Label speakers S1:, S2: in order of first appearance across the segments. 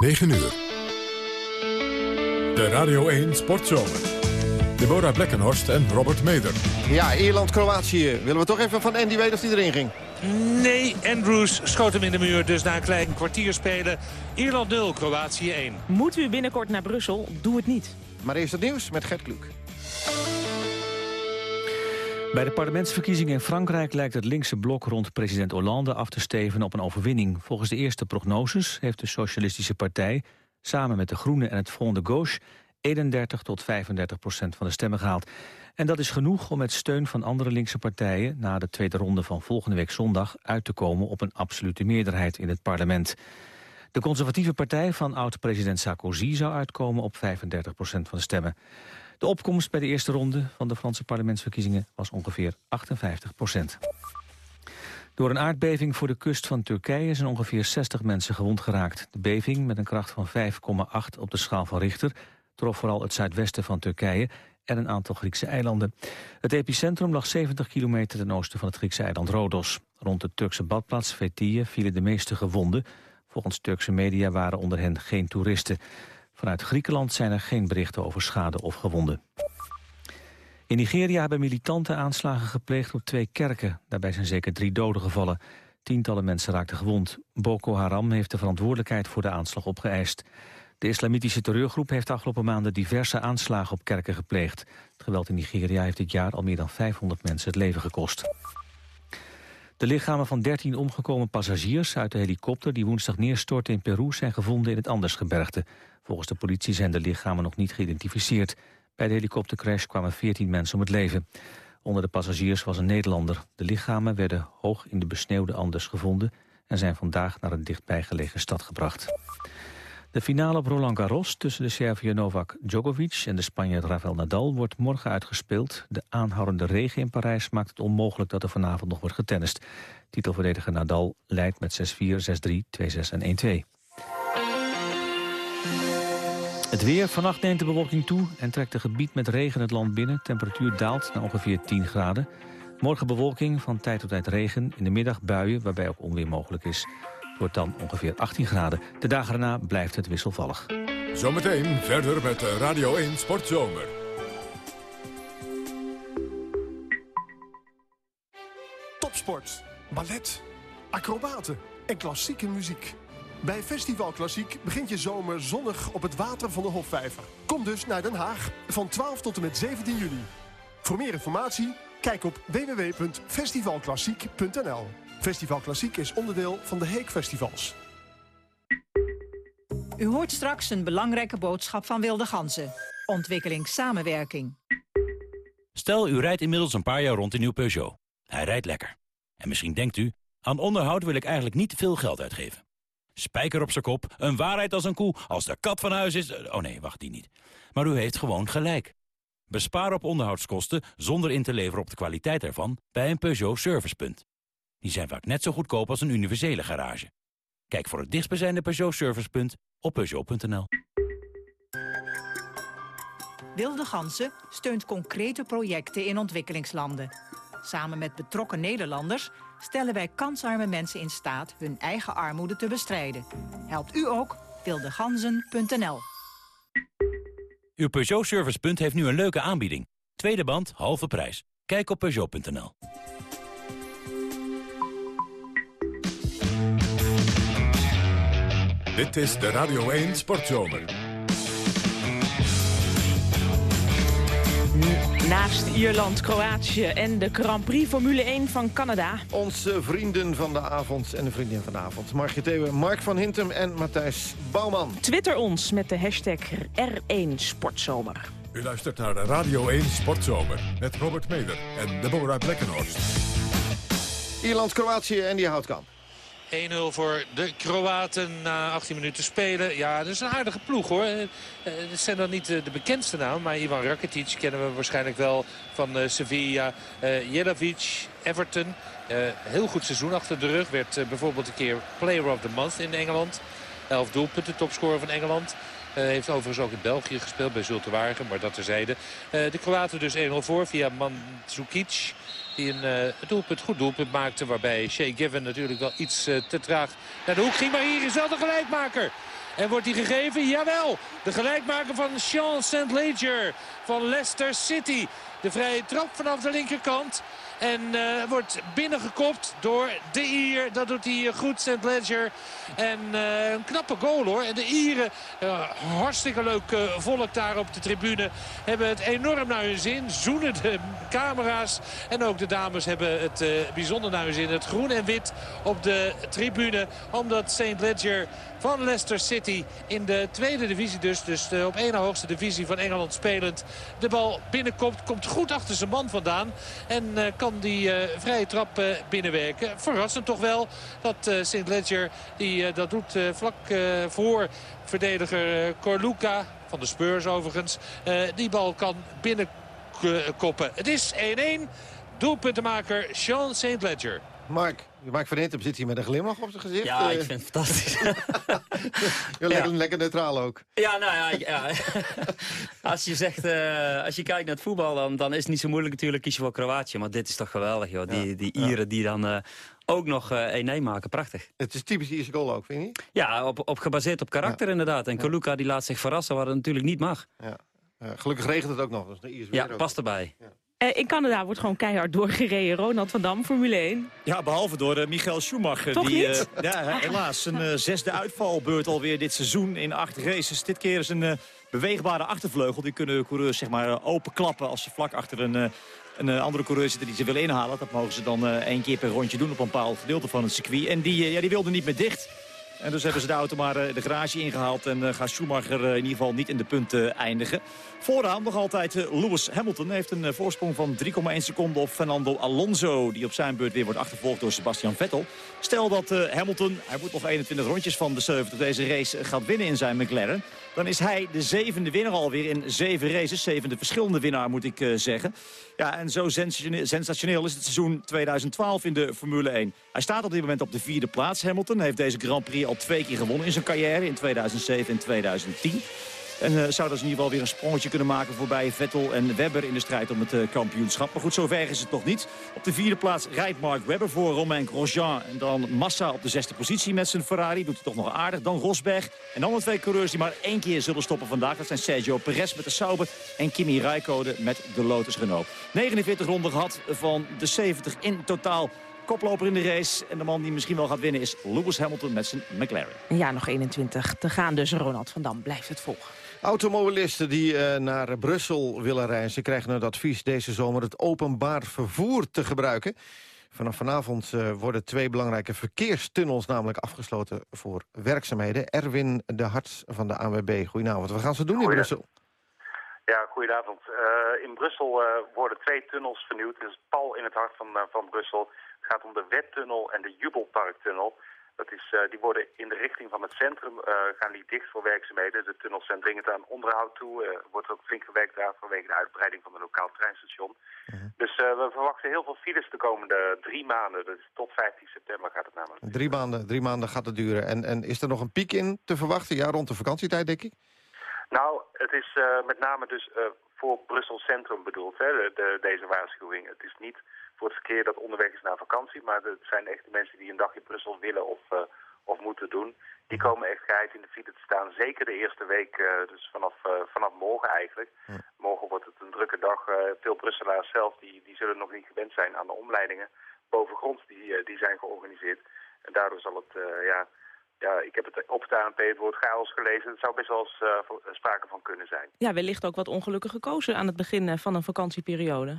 S1: 9 uur. De Radio 1 Sportzomer. Deborah Blekkenhorst en Robert Meder.
S2: Ja, Ierland-Kroatië. Willen we toch even van Andy weten of hij erin ging?
S3: Nee, Andrews schoot hem in de muur. Dus na een klein kwartier spelen. Ierland 0, Kroatië 1.
S4: Moet u binnenkort naar Brussel? Doe het niet.
S2: Maar eerst het nieuws met Gert Kluk.
S5: Bij de parlementsverkiezingen in Frankrijk lijkt het linkse blok rond president Hollande af te steven op een overwinning. Volgens de eerste prognoses heeft de Socialistische Partij samen met de Groenen en het Front de Gauche 31 tot 35 procent van de stemmen gehaald. En dat is genoeg om met steun van andere linkse partijen na de tweede ronde van volgende week zondag uit te komen op een absolute meerderheid in het parlement. De conservatieve partij van oud-president Sarkozy zou uitkomen op 35 procent van de stemmen. De opkomst bij de eerste ronde van de Franse parlementsverkiezingen was ongeveer 58 procent. Door een aardbeving voor de kust van Turkije zijn ongeveer 60 mensen gewond geraakt. De beving, met een kracht van 5,8 op de schaal van Richter, trof vooral het zuidwesten van Turkije en een aantal Griekse eilanden. Het epicentrum lag 70 kilometer ten oosten van het Griekse eiland Rodos. Rond de Turkse badplaats Fethiye vielen de meeste gewonden. Volgens Turkse media waren onder hen geen toeristen. Vanuit Griekenland zijn er geen berichten over schade of gewonden. In Nigeria hebben militanten aanslagen gepleegd op twee kerken. Daarbij zijn zeker drie doden gevallen. Tientallen mensen raakten gewond. Boko Haram heeft de verantwoordelijkheid voor de aanslag opgeëist. De islamitische terreurgroep heeft de afgelopen maanden diverse aanslagen op kerken gepleegd. Het geweld in Nigeria heeft dit jaar al meer dan 500 mensen het leven gekost. De lichamen van 13 omgekomen passagiers uit de helikopter die woensdag neerstortte in Peru zijn gevonden in het Andersgebergte. Volgens de politie zijn de lichamen nog niet geïdentificeerd. Bij de helikoptercrash kwamen 14 mensen om het leven. Onder de passagiers was een Nederlander. De lichamen werden hoog in de besneeuwde Anders gevonden... en zijn vandaag naar een dichtbijgelegen stad gebracht. De finale op Roland Garros tussen de Serviër Novak Djokovic en de Spanjaard Rafael Nadal wordt morgen uitgespeeld. De aanhoudende regen in Parijs maakt het onmogelijk dat er vanavond nog wordt getennist. Titelverdediger Nadal leidt met 6-4, 6-3, 2-6 en 1-2. Het weer. Vannacht neemt de bewolking toe en trekt een gebied met regen het land binnen. Temperatuur daalt naar ongeveer 10 graden. Morgen bewolking, van tijd tot tijd regen. In de middag buien, waarbij ook onweer mogelijk is. Het wordt dan ongeveer 18 graden. De dagen daarna blijft het wisselvallig.
S1: Zometeen verder met Radio 1 Sportzomer.
S6: Topsport, ballet, acrobaten en klassieke muziek. Bij Festival Klassiek begint je zomer zonnig op het water van de Hofvijver. Kom dus naar Den Haag van 12 tot en met 17 juli. Voor meer informatie, kijk op www.festivalklassiek.nl. Festival Klassiek is onderdeel van de Heek Festivals.
S7: U hoort straks een belangrijke boodschap van Wilde Ganzen. Ontwikkelingssamenwerking.
S8: Stel, u rijdt inmiddels een paar jaar rond in uw Peugeot. Hij rijdt lekker. En misschien denkt u, aan onderhoud wil ik eigenlijk niet veel geld uitgeven. Spijker op zijn kop, een waarheid als een koe, als de kat van huis is... Oh nee, wacht, die niet. Maar u heeft gewoon gelijk. Bespaar op onderhoudskosten zonder in te leveren op de kwaliteit ervan... bij een Peugeot Servicepunt. Die zijn vaak net zo goedkoop als een universele garage. Kijk voor het dichtstbijzijnde Peugeot Servicepunt op Peugeot.nl.
S7: Wilde Gansen steunt concrete projecten in ontwikkelingslanden. Samen met betrokken Nederlanders stellen wij kansarme mensen in staat hun eigen armoede te bestrijden. Helpt u ook? wildeganzen.nl
S8: Uw Peugeot Servicepunt heeft nu een leuke aanbieding. Tweede band, halve prijs. Kijk op Peugeot.nl.
S1: Dit is de Radio 1 Sportzomer.
S4: Naast Ierland, Kroatië en de Grand Prix Formule 1 van Canada.
S2: Onze vrienden van de avond en de vriendin van de avond. Theeuwen, Mark van Hintem en Matthijs Bouwman.
S4: Twitter ons met de hashtag R1 Sportzomer.
S1: U luistert naar de Radio 1 Sportzomer met Robert Meder en Deborah Blekkenhorst.
S2: Ierland-Kroatië en die houtkamp.
S3: 1-0 voor de Kroaten na 18 minuten spelen. Ja, dat is een aardige ploeg hoor. Eh, Het zijn dan niet de bekendste namen. Maar Ivan Rakitic kennen we waarschijnlijk wel van eh, Sevilla. Jelavic, Everton. heel goed seizoen achter de rug. Werd bijvoorbeeld een keer Player of the Month in Engeland. 11 doelpunten, topscorer van Engeland. Heeft overigens ook in België gespeeld bij Zulte Wagen, maar dat terzijde. Uh, de Kroaten dus 1-0 voor via Mandzukic. Die een uh, doelpunt, goed doelpunt maakte. Waarbij Shea Given natuurlijk wel iets te traag naar de hoek ging. Maar hier is wel de gelijkmaker. En wordt die gegeven? Jawel. De gelijkmaker van Sean St. Leger van Leicester City. De vrije trap vanaf de linkerkant. En uh, wordt binnengekopt door de Ier. Dat doet hij goed, St. Ledger. En uh, een knappe goal hoor. En de Ieren, hartstikke leuk volk daar op de tribune. Hebben het enorm naar hun zin. Zoenen de camera's. En ook de dames hebben het bijzonder naar hun zin. Het groen en wit op de tribune. Omdat St. Ledger van Leicester City in de tweede divisie dus. Dus de op één hoogste divisie van Engeland spelend. De bal binnenkomt, komt goed achter zijn man vandaan. En uh, kan die uh, vrije trap uh, binnenwerken. Verrassend toch wel dat St. Ledger die dat doet vlak voor verdediger Corluca. Van de Spurs overigens. die bal kan binnenkoppen. Het is 1-1. Doelpuntenmaker Sean St. Ledger.
S2: Mark, Mark van Hintem zit hier met een glimlach op zijn gezicht.
S9: Ja, ik vind het fantastisch.
S2: lekker, lekker neutraal ook.
S9: Ja, nou ja. ja. als je zegt, uh, als je kijkt naar het voetbal, dan, dan is het niet zo moeilijk natuurlijk kiezen voor Kroatië. Maar dit is toch geweldig, joh. Die, die Ieren die dan uh, ook nog 1-1 uh, maken. Prachtig.
S2: Het is typisch Ierse goal ook, vind je
S9: Ja, op, op gebaseerd op karakter inderdaad. En Kaluka die laat zich verrassen, wat het natuurlijk niet mag.
S2: Ja. gelukkig regent het ook nog. Dus de
S9: ja, past erbij.
S4: Uh, in Canada wordt gewoon keihard doorgereden. Ronald van Dam, Formule 1.
S10: Ja, behalve door uh, Michael Schumacher.
S4: Toch
S10: die,
S4: niet?
S10: Uh, ja, helaas. Een zesde uitvalbeurt alweer dit seizoen in acht races. Dit keer is een beweegbare achtervleugel. Die kunnen coureurs zeg maar, openklappen als ze vlak achter een, een andere coureur zitten die ze willen inhalen. Dat mogen ze dan één keer per rondje doen op een bepaald gedeelte van het circuit. En die, ja, die wilde niet meer dicht. En dus hebben ze de auto maar de garage ingehaald. En gaat Schumacher in ieder geval niet in de punten eindigen. Vooraan nog altijd Lewis Hamilton heeft een voorsprong van 3,1 seconden op Fernando Alonso. Die op zijn beurt weer wordt achtervolgd door Sebastian Vettel. Stel dat Hamilton, hij moet nog 21 rondjes van de 70 deze race gaat winnen in zijn McLaren. Dan is hij de zevende winnaar alweer in zeven races. Zevende verschillende winnaar moet ik zeggen. Ja, en zo sensationeel is het seizoen 2012 in de Formule 1. Hij staat op dit moment op de vierde plaats. Hamilton heeft deze Grand Prix al twee keer gewonnen in zijn carrière. In 2007 en 2010. En uh, zou dus in ieder geval weer een sprongetje kunnen maken voorbij Vettel en Webber in de strijd om het uh, kampioenschap. Maar goed, zover is het nog niet. Op de vierde plaats rijdt Mark Webber voor Romain Grosjean. En dan Massa op de zesde positie met zijn Ferrari. Doet hij toch nog aardig. Dan Rosberg. En dan de twee coureurs die maar één keer zullen stoppen vandaag. Dat zijn Sergio Perez met de Sauber en Kimi Räikkönen met de Lotus Renault. 49 ronden gehad van de 70 in totaal koploper in de race. En de man die misschien wel gaat winnen is Lewis Hamilton met zijn McLaren.
S4: Ja, nog 21 te gaan dus. Ronald van Dam blijft het volgen.
S2: Automobilisten die uh, naar Brussel willen reizen... krijgen het advies deze zomer het openbaar vervoer te gebruiken. Vanaf vanavond uh, worden twee belangrijke verkeerstunnels namelijk afgesloten voor werkzaamheden. Erwin de Hart van de ANWB, goedenavond. Wat gaan ze doen in Brussel?
S11: Ja, goedenavond. Uh, in Brussel worden twee tunnels vernieuwd. Het is pal in het hart van, van Brussel. Het gaat om de Wettunnel en de Jubelparktunnel. Dat is, uh, die worden in de richting van het centrum, uh, gaan die dicht voor werkzaamheden. De tunnels zijn dringend aan onderhoud toe. Er wordt ook flink gewerkt daar vanwege de uitbreiding van een lokaal treinstation. -huh. Dus we verwachten heel veel files de komende drie maanden. Dus tot 15 september gaat het namelijk.
S2: Drie maanden, drie maanden gaat het duren. En, en is er nog een piek in te verwachten? Ja, rond de vakantietijd denk ik?
S11: Nou, het is met name dus voor Brussel Centrum bedoeld, hè, de, de, deze waarschuwing. Het is niet voor het verkeer dat onderweg is naar vakantie. Maar het zijn echt de mensen die een dag in Brussel willen of, uh, of moeten doen. Die komen echt geheid in de file te staan. Zeker de eerste week, uh, dus vanaf, uh, vanaf morgen eigenlijk. Ja. Morgen wordt het een drukke dag. veel Brusselaars zelf die, die zullen nog niet gewend zijn aan de omleidingen. Bovengronds die, die zijn georganiseerd. En daardoor zal het, ja... Ja, ik heb het op het ANP het woord chaos gelezen. Het zou best wel eens sprake van kunnen zijn.
S4: Ja, wellicht ook wat ongelukkig gekozen aan het begin van een vakantieperiode.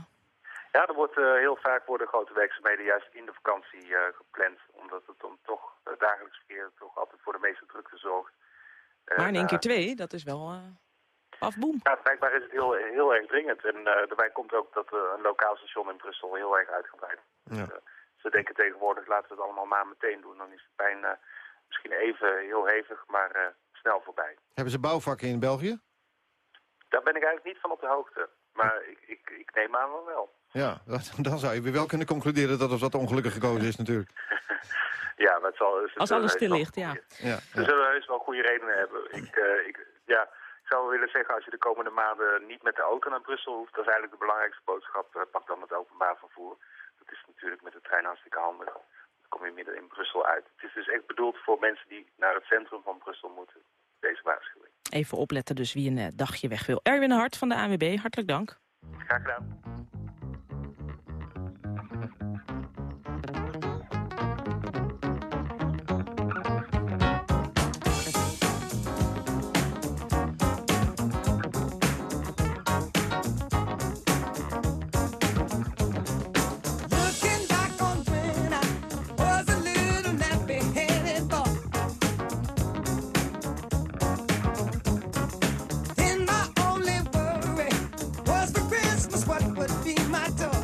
S11: Ja, er wordt uh, heel vaak worden grote werkzaamheden juist in de vakantie uh, gepland. Omdat het dan toch uh, dagelijks verkeer toch altijd voor de meeste drukte zorgt.
S4: maar in één keer twee, dat is wel afboem.
S11: Ja, blijkbaar is het heel, heel erg dringend. En daarbij komt ook dat een lokaal station in Brussel heel erg uitgebreid is. Ja. Dus, ze denken tegenwoordig, laten we het allemaal maar meteen doen. Dan is de pijn misschien even heel hevig, maar snel voorbij.
S2: Hebben ze bouwvakken in België?
S11: Daar ben ik eigenlijk niet van op de hoogte. Maar ik, ik, ik neem aan wel wel.
S2: Ja, dat, dan zou je weer wel kunnen concluderen dat het wat ongelukkig gekozen is natuurlijk.
S11: ja, maar het zal... Het
S4: Als alles stil ligt, ja.
S2: ja.
S11: Ze zullen heus wel goede redenen hebben. Ik, uh, ik, ja, ik zou willen zeggen, als je de komende maanden niet met de auto naar Brussel hoeft, dat is eigenlijk de belangrijkste boodschap, uh, pak dan het openbaar vervoer. Dat is natuurlijk met de trein hartstikke handig. Dan kom je midden in Brussel uit. Het is dus echt bedoeld voor mensen die naar het centrum van Brussel moeten. deze waarschuwing.
S4: Even opletten dus wie een eh, dagje weg wil. Erwin Hart van de ANWB, hartelijk dank.
S11: Graag gedaan.
S12: Be my toy.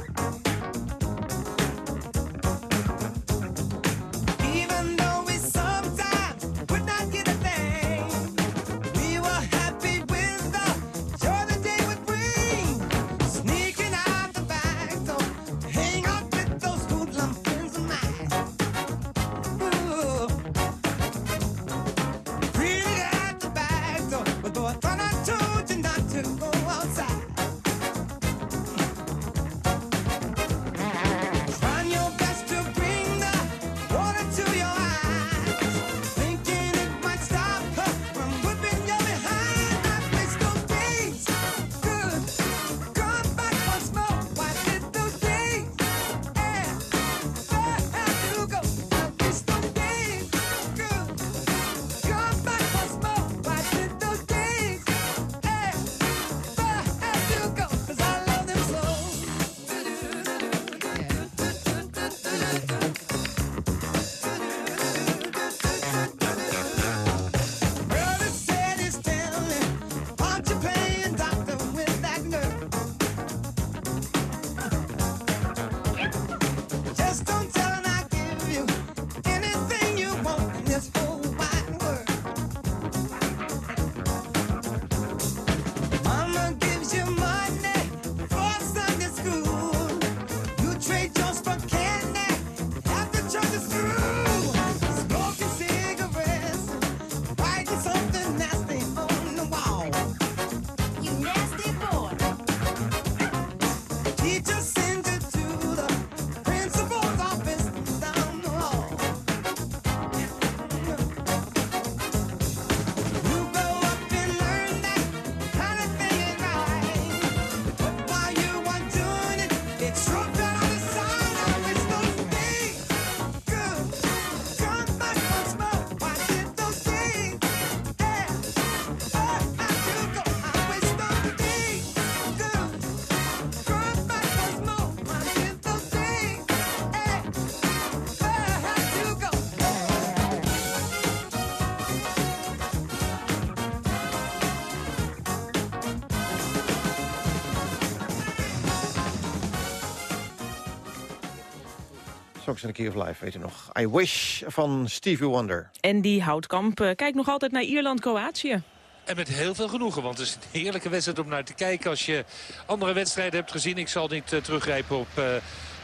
S2: Songs in the Key of Life, weet u nog. I Wish van Stevie Wonder.
S4: En die Houtkamp eh, kijkt nog altijd naar Ierland-Kroatië.
S3: En met heel veel genoegen, want het is een heerlijke wedstrijd om naar te kijken. Als je andere wedstrijden hebt gezien, ik zal niet uh, teruggrijpen op uh,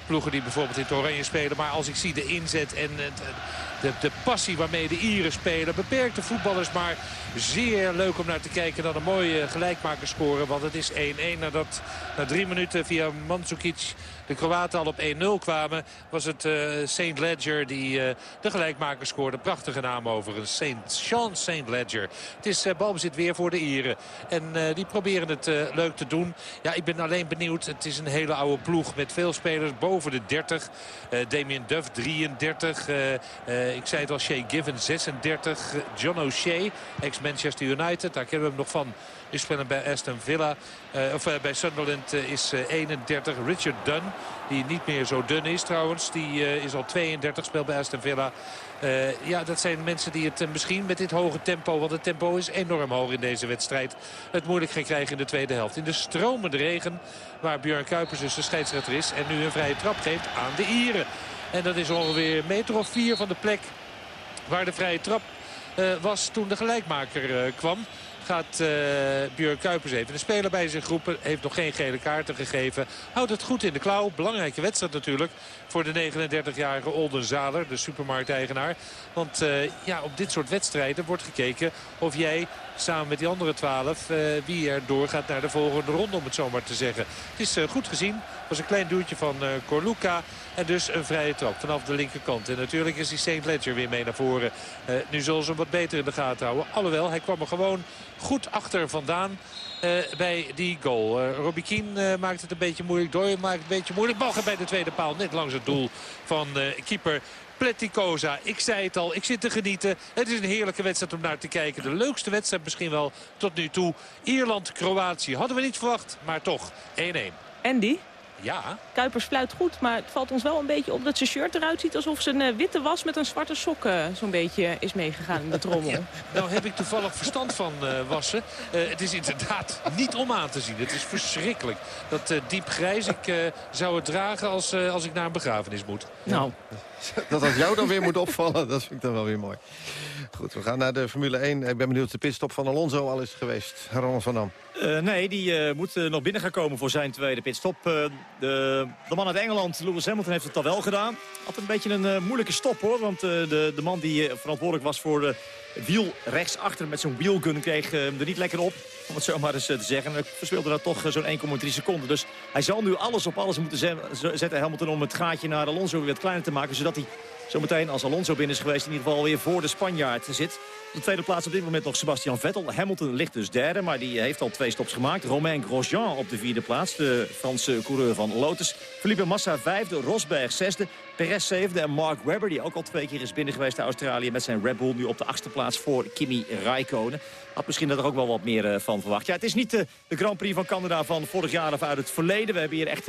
S3: ploegen die bijvoorbeeld in het oranje spelen. Maar als ik zie de inzet en uh, de, passie waarmee de Ieren spelen. Beperkte voetballers, maar zeer leuk om naar te kijken. Dan een mooie gelijkmaker scoren, want het is 1-1 nadat na drie minuten via Mandzukic de Kroaten al op 1-0 kwamen, was het uh, St. Ledger die uh, de gelijkmaker scoorde. Prachtige naam overigens. Saint, Sean St. Ledger. Het is uh, balbezit weer voor de Ieren. En die proberen het leuk te doen. Ja, ik ben alleen benieuwd. Het is een hele oude ploeg met veel spelers boven de 30. Damien Duff 33. Ik zei het al, Shea Given 36. John O'Shea, ex-Manchester United. Daar kennen we hem nog van. Die spelen bij Aston Villa. Uh, of uh, bij Sunderland is 31. Richard Dunn, die niet meer zo dun is trouwens. Die is al 32, speelt bij Aston Villa. ja, dat zijn mensen die het misschien met dit hoge tempo... want het tempo is enorm hoog in deze wedstrijd... het moeilijk gaan krijgen in de tweede helft. In de stromende regen, waar Björn Kuipers dus de scheidsrechter is... en nu een vrije trap geeft aan de Ieren. En dat is ongeveer een meter of vier van de plek waar de vrije trap was toen de gelijkmaker kwam. gaat uh, Björn Kuipers even een speler bij zich roepen. Heeft nog geen gele kaarten gegeven. Houdt het goed in de klauw. Belangrijke wedstrijd natuurlijk voor de 39-jarige Oldenzaler, de supermarkteigenaar. Want ja, op dit soort wedstrijden wordt gekeken of jij samen met die andere 12 uh, wie er doorgaat naar de volgende ronde om het zo maar te zeggen. Het is uh, goed gezien. Was een klein duwtje van Corluca. En dus een vrije trap vanaf de linkerkant. En natuurlijk is die St. Ledger weer mee naar voren. Nu zullen ze hem wat beter in de gaten houden. Alhoewel, hij kwam er gewoon goed achter vandaan. Bij die goal. Uh, Robbie Keane maakt het een beetje moeilijk. Doyle maakt het een beetje moeilijk. Bal gaat bij de tweede paal net langs het doel van keeper Pleticosa. Ik zei het al, ik zit te genieten. Het is een heerlijke wedstrijd om naar te kijken. De leukste wedstrijd misschien wel tot nu toe. Ierland-Kroatië hadden we niet verwacht, maar toch 1-1.
S4: Andy?
S3: Ja.
S4: Kuipers fluit goed, maar het valt ons wel een beetje op dat zijn shirt eruit ziet... alsof zijn uh, witte was met een zwarte sok uh, zo'n beetje is meegegaan in de trommel. Ja,
S3: nou heb ik toevallig verstand van uh, wassen. het is inderdaad niet om aan te zien. Het is verschrikkelijk. Dat diep grijs, ik zou het dragen als, als ik naar een begrafenis moet.
S4: Nou.
S2: Dat dat jou dan weer moet opvallen, dat vind ik dan wel weer mooi. Goed, we gaan naar de Formule 1. Ik ben benieuwd de pitstop van Alonso al is geweest. Ronald van Dam.
S10: Uh, nee, die uh, moet uh, nog binnen gaan komen voor zijn tweede pitstop. de, de man uit Engeland, Lewis Hamilton, heeft het al wel gedaan. Had een beetje een moeilijke stop hoor. Want de, de man die verantwoordelijk was voor de wiel rechtsachter met zo'n wheelgun kreeg hem er niet lekker op. Om het zo maar eens te zeggen. En verspeelde daar toch zo'n 1,3 seconden. Dus hij zal nu alles op alles moeten zetten, Hamilton, om het gaatje naar Alonso weer wat kleiner te maken. Zodat hij zometeen als Alonso binnen is geweest in ieder geval weer voor de Spanjaard zit. Op de tweede plaats op dit moment nog Sebastian Vettel. Hamilton ligt dus derde, maar die heeft al twee stops gemaakt. Romain Grosjean op de vierde plaats, de Franse coureur van Lotus. Felipe Massa vijfde, Rosberg zesde, Perez zevende en Mark Webber... die ook al twee keer is binnen geweest naar Australië met zijn Red Bull... nu op de achtste plaats voor Kimi Raikkonen. Had misschien er ook wel wat meer uh, van verwacht. Ja, het is niet de, de Grand Prix van Canada van vorig jaar of uit het verleden. We hebben hier echt...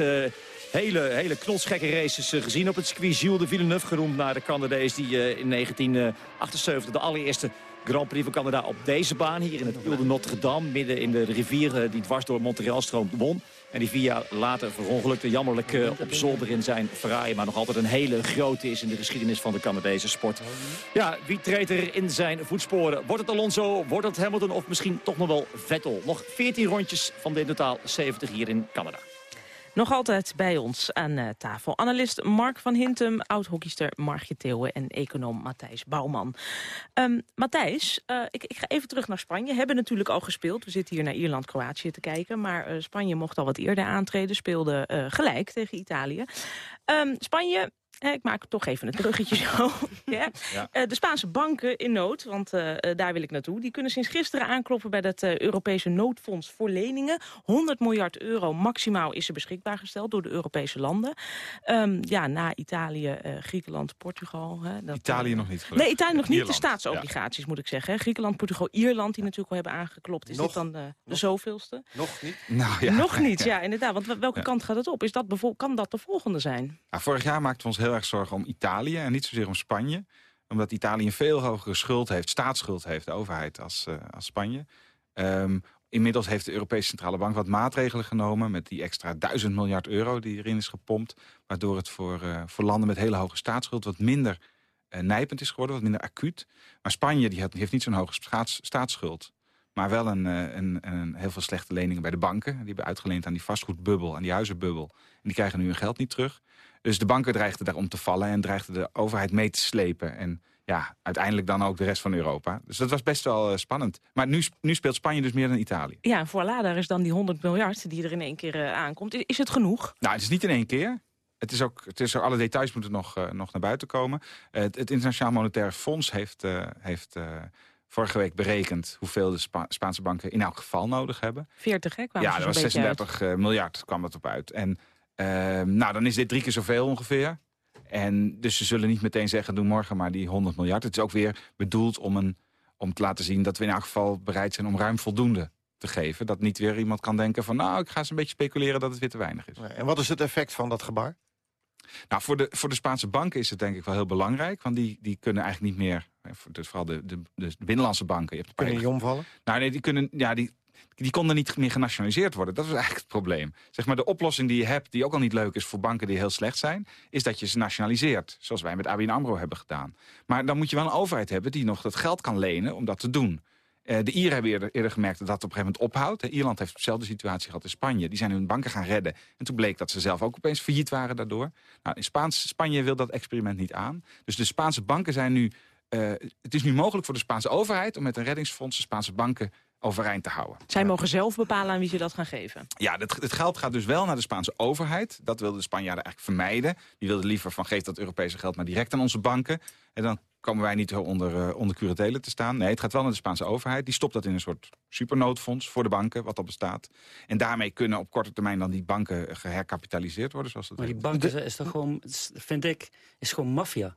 S10: Hele, hele knotsgekke races uh, gezien op het circuit. Gilles de Villeneuve genoemd naar de Canadees die uh, in 1978 de allereerste Grand Prix van Canada op deze baan. Hier in het Ile de Notre-Dame, midden in de rivier uh, die dwars door Montreal stroomt, won. En die vier jaar later verongelukte jammerlijk op zolder in zijn Ferrari. Maar nog altijd een hele grote is in de geschiedenis van de Canadese sport. Ja, wie treedt er in zijn voetsporen? Wordt het Alonso, wordt het Hamilton of misschien toch nog wel Vettel? Nog 14 rondjes van de in totaal 70 hier in Canada.
S4: Nog altijd bij ons aan uh, tafel. Analist Mark van Hintem, oud-hockeyster Margje Theeuwen en econoom Matthijs Bouwman. Um, Matthijs, uh, ik, ik, ga even terug naar Spanje. Hebben natuurlijk al gespeeld. We zitten hier naar Ierland-Kroatië te kijken. Maar uh, Spanje mocht al wat eerder aantreden. Speelde gelijk tegen Italië. Um, Spanje ik maak toch even een bruggetje zo. ja. Ja. Uh, de Spaanse banken in nood, want uh, daar wil ik naartoe... die kunnen sinds gisteren aankloppen bij het uh, Europese noodfonds voor leningen. 100 miljard euro maximaal is er beschikbaar gesteld door de Europese landen. Um, ja, na Italië, Griekenland, Portugal. Hè,
S13: dat, Italië nog niet.
S4: Nee, Italië nog niet. Ierland. De staatsobligaties ja. moet ik zeggen. Hè. Griekenland, Portugal, Ierland die natuurlijk al hebben aangeklopt. Is nog, dit dan de, zoveelste?
S2: Nog niet?
S13: Nou, ja.
S4: Nog niet, ja, inderdaad. Want welke kant gaat het op? Is dat kan dat de volgende zijn?
S13: vorig jaar maakten we ons heel erg zorgen om Italië en niet zozeer om Spanje. Omdat Italië een veel hogere schuld heeft, staatsschuld heeft, de overheid, als, uh, als Spanje. Um, inmiddels heeft de Europese Centrale Bank wat maatregelen genomen... met die extra duizend miljard euro die erin is gepompt. Waardoor het voor, uh, voor landen met hele hoge staatsschuld wat minder uh, nijpend is geworden, wat minder acuut. Maar Spanje die heeft niet zo'n hoge staats, staatsschuld. Maar wel een, een, een, heel veel slechte leningen bij de banken. Die hebben uitgeleend aan die vastgoedbubbel, aan die huizenbubbel. En die krijgen nu hun geld niet terug. Dus de banken dreigden daarom te vallen en dreigden de overheid mee te slepen. En ja, uiteindelijk dan ook de rest van Europa. Dus dat was best wel uh, spannend. Maar nu, nu speelt Spanje dus meer dan Italië.
S4: Ja, voilà, daar is dan die 100 miljard die er in één keer uh, aankomt. Is, het genoeg?
S13: Nou, het is niet in één keer. Het is ook, het is alle details moeten nog, uh, nog naar buiten komen. het, het Internationaal Monetair Fonds heeft, heeft vorige week berekend... hoeveel de Spa Spaanse banken in elk geval nodig hebben.
S4: 40, hè?
S13: Ja, dat was 36 miljard kwam dat op uit. En nou, dan is dit drie keer zoveel ongeveer. En dus ze zullen niet meteen zeggen, doe morgen maar die 100 miljard. Het is ook weer bedoeld om, een, om te laten zien dat we in elk geval bereid zijn om ruim voldoende te geven. Dat niet weer iemand kan denken van, nou, ik ga eens een beetje speculeren dat het weer te weinig is.
S2: En wat is het effect van dat gebaar?
S13: Nou, voor de, voor de Spaanse banken is het denk ik wel heel belangrijk. Want die, die kunnen eigenlijk niet meer, dus vooral de, de, de binnenlandse banken. Je hebt
S2: kunnen die omvallen?
S13: Nou nee, die kunnen, ja, die, die konden niet meer genationaliseerd worden. Dat is eigenlijk het probleem. Zeg maar, de oplossing die je hebt, die ook al niet leuk is voor banken die heel slecht zijn, is dat je ze nationaliseert. Zoals wij met ABN AMRO hebben gedaan. Maar dan moet je wel een overheid hebben die nog dat geld kan lenen om dat te doen. Eh, de Ieren hebben eerder, eerder gemerkt dat dat op een gegeven moment ophoudt. Ierland heeft dezelfde situatie gehad in Spanje. Die zijn hun banken gaan redden. En toen bleek dat ze zelf ook opeens failliet waren daardoor. Nou, in Spaans, Spanje wil dat experiment niet aan. Dus de Spaanse banken zijn nu... eh, het is nu mogelijk voor de Spaanse overheid... om met een reddingsfonds de Spaanse banken overeind te houden.
S4: Zij mogen zelf bepalen aan wie ze dat gaan geven.
S13: Ja, het, het geld gaat dus wel naar de Spaanse overheid. Dat wilden de Spanjaarden eigenlijk vermijden. Die wilden liever van geef dat Europese geld maar direct aan onze banken. En dan komen wij niet onder, uh, onder curatele te staan. Nee, het gaat wel naar de Spaanse overheid. Die stopt dat in een soort supernoodfonds voor de banken, wat al bestaat. En daarmee kunnen op korte termijn dan die banken geherkapitaliseerd worden. Zoals dat
S9: Maar die
S13: heet.
S9: banken is toch gewoon, vind ik, is gewoon maffia.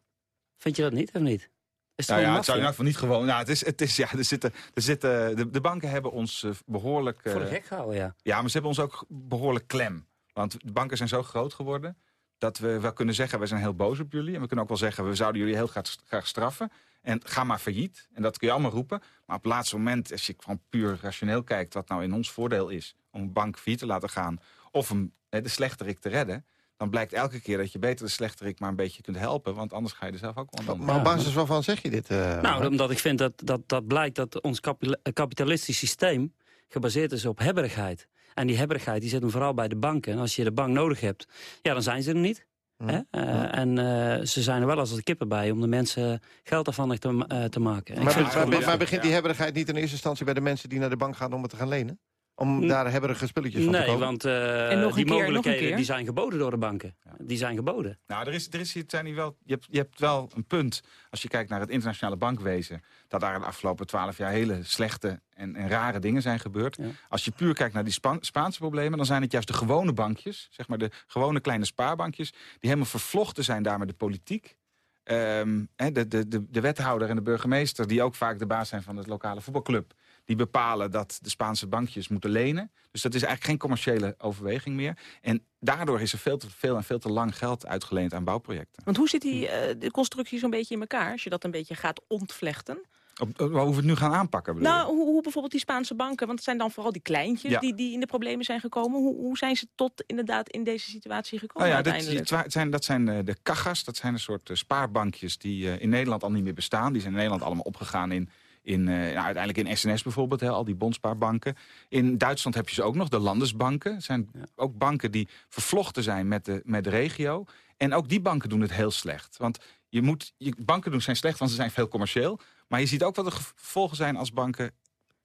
S9: Vind je dat niet, of niet? Is het
S13: Nou ja, het zou in ieder geval niet gewoon... Nou, het is, het is, ja, er zitten, er zitten, de, de banken hebben ons eh, behoorlijk... eh,
S9: Voor de gek gehouden, ja.
S13: Ja, maar ze hebben ons ook behoorlijk klem. Want de banken zijn zo groot geworden... dat we wel kunnen zeggen, we zijn heel boos op jullie. En we kunnen ook wel zeggen, we zouden jullie heel graag, graag straffen. En ga maar failliet. En dat kun je allemaal roepen. Maar op het laatste moment, als je gewoon puur rationeel kijkt... wat nou in ons voordeel is om een bank failliet te laten gaan... of hem, de slechterik te redden... dan blijkt elke keer dat je beter de slechterik maar een beetje kunt helpen. Want anders ga je er zelf ook onder.
S2: Maar op basis waarvan zeg je dit? eh,
S9: Nou, omdat ik vind dat, dat, dat blijkt dat ons kapi- kapitalistisch systeem gebaseerd is op hebberigheid. En die hebberigheid die zit hem vooral bij de banken. En als je de bank nodig hebt, ja, dan zijn ze er niet. Hè? Eh, En eh, ze zijn er wel als de kippen bij om de mensen geld afhandig te, eh, te maken. En
S2: maar, maar- maar begint die hebberigheid niet in eerste instantie bij de mensen die naar de bank gaan om het te gaan lenen? Om
S9: N-
S2: daar hebberige spulletjes van te
S9: Nee,
S2: kopen?
S9: want eh,
S4: En nog een
S9: die
S4: keer,
S9: mogelijkheden die zijn geboden door de banken. Die zijn geboden.
S13: Nou, er is, er is hier, het zijn hier wel, je, hebt, je hebt wel een punt als je kijkt naar het internationale bankwezen... dat daar de afgelopen twaalf jaar hele slechte en, en rare dingen zijn gebeurd. Als je puur kijkt naar die Spa- Spaanse problemen... dan zijn het juist de gewone bankjes, zeg maar de gewone kleine spaarbankjes... die helemaal vervlochten zijn daar met de politiek. Ehm, hè, de, de, de, de wethouder en de burgemeester, die ook vaak de baas zijn van de lokale voetbalclub... die bepalen dat de Spaanse bankjes moeten lenen. Dus dat is eigenlijk geen commerciële overweging meer. En daardoor is er veel te veel en veel te lang geld uitgeleend aan bouwprojecten.
S4: Want hoe zit die eh, de constructie zo'n beetje in elkaar, als je dat een beetje gaat ontvlechten?
S13: Op, op- hoe we het nu gaan aanpakken?
S4: Nou, hoe, hoe bijvoorbeeld die Spaanse banken, want het zijn dan vooral die kleintjes
S13: Ja.
S4: die, die in de problemen zijn gekomen. Hoe, hoe zijn ze tot inderdaad in deze situatie gekomen
S13: Nou ja, dat,
S4: uiteindelijk?
S13: zijn, dat zijn eh, de cajas, dat zijn een soort eh, spaarbankjes die eh, in Nederland al niet meer bestaan. Die zijn in Nederland allemaal opgegaan in, in eh, nou, uiteindelijk in SNS bijvoorbeeld, hè, al die bondspaarbanken. In Duitsland heb je ze ook nog, de landesbanken. Het zijn ook banken die vervlochten zijn met de, met de regio. En ook die banken doen het heel slecht. Want je moet, je, banken doen zijn slecht, want ze zijn veel commercieel. Maar je ziet ook wat de gevolgen zijn als banken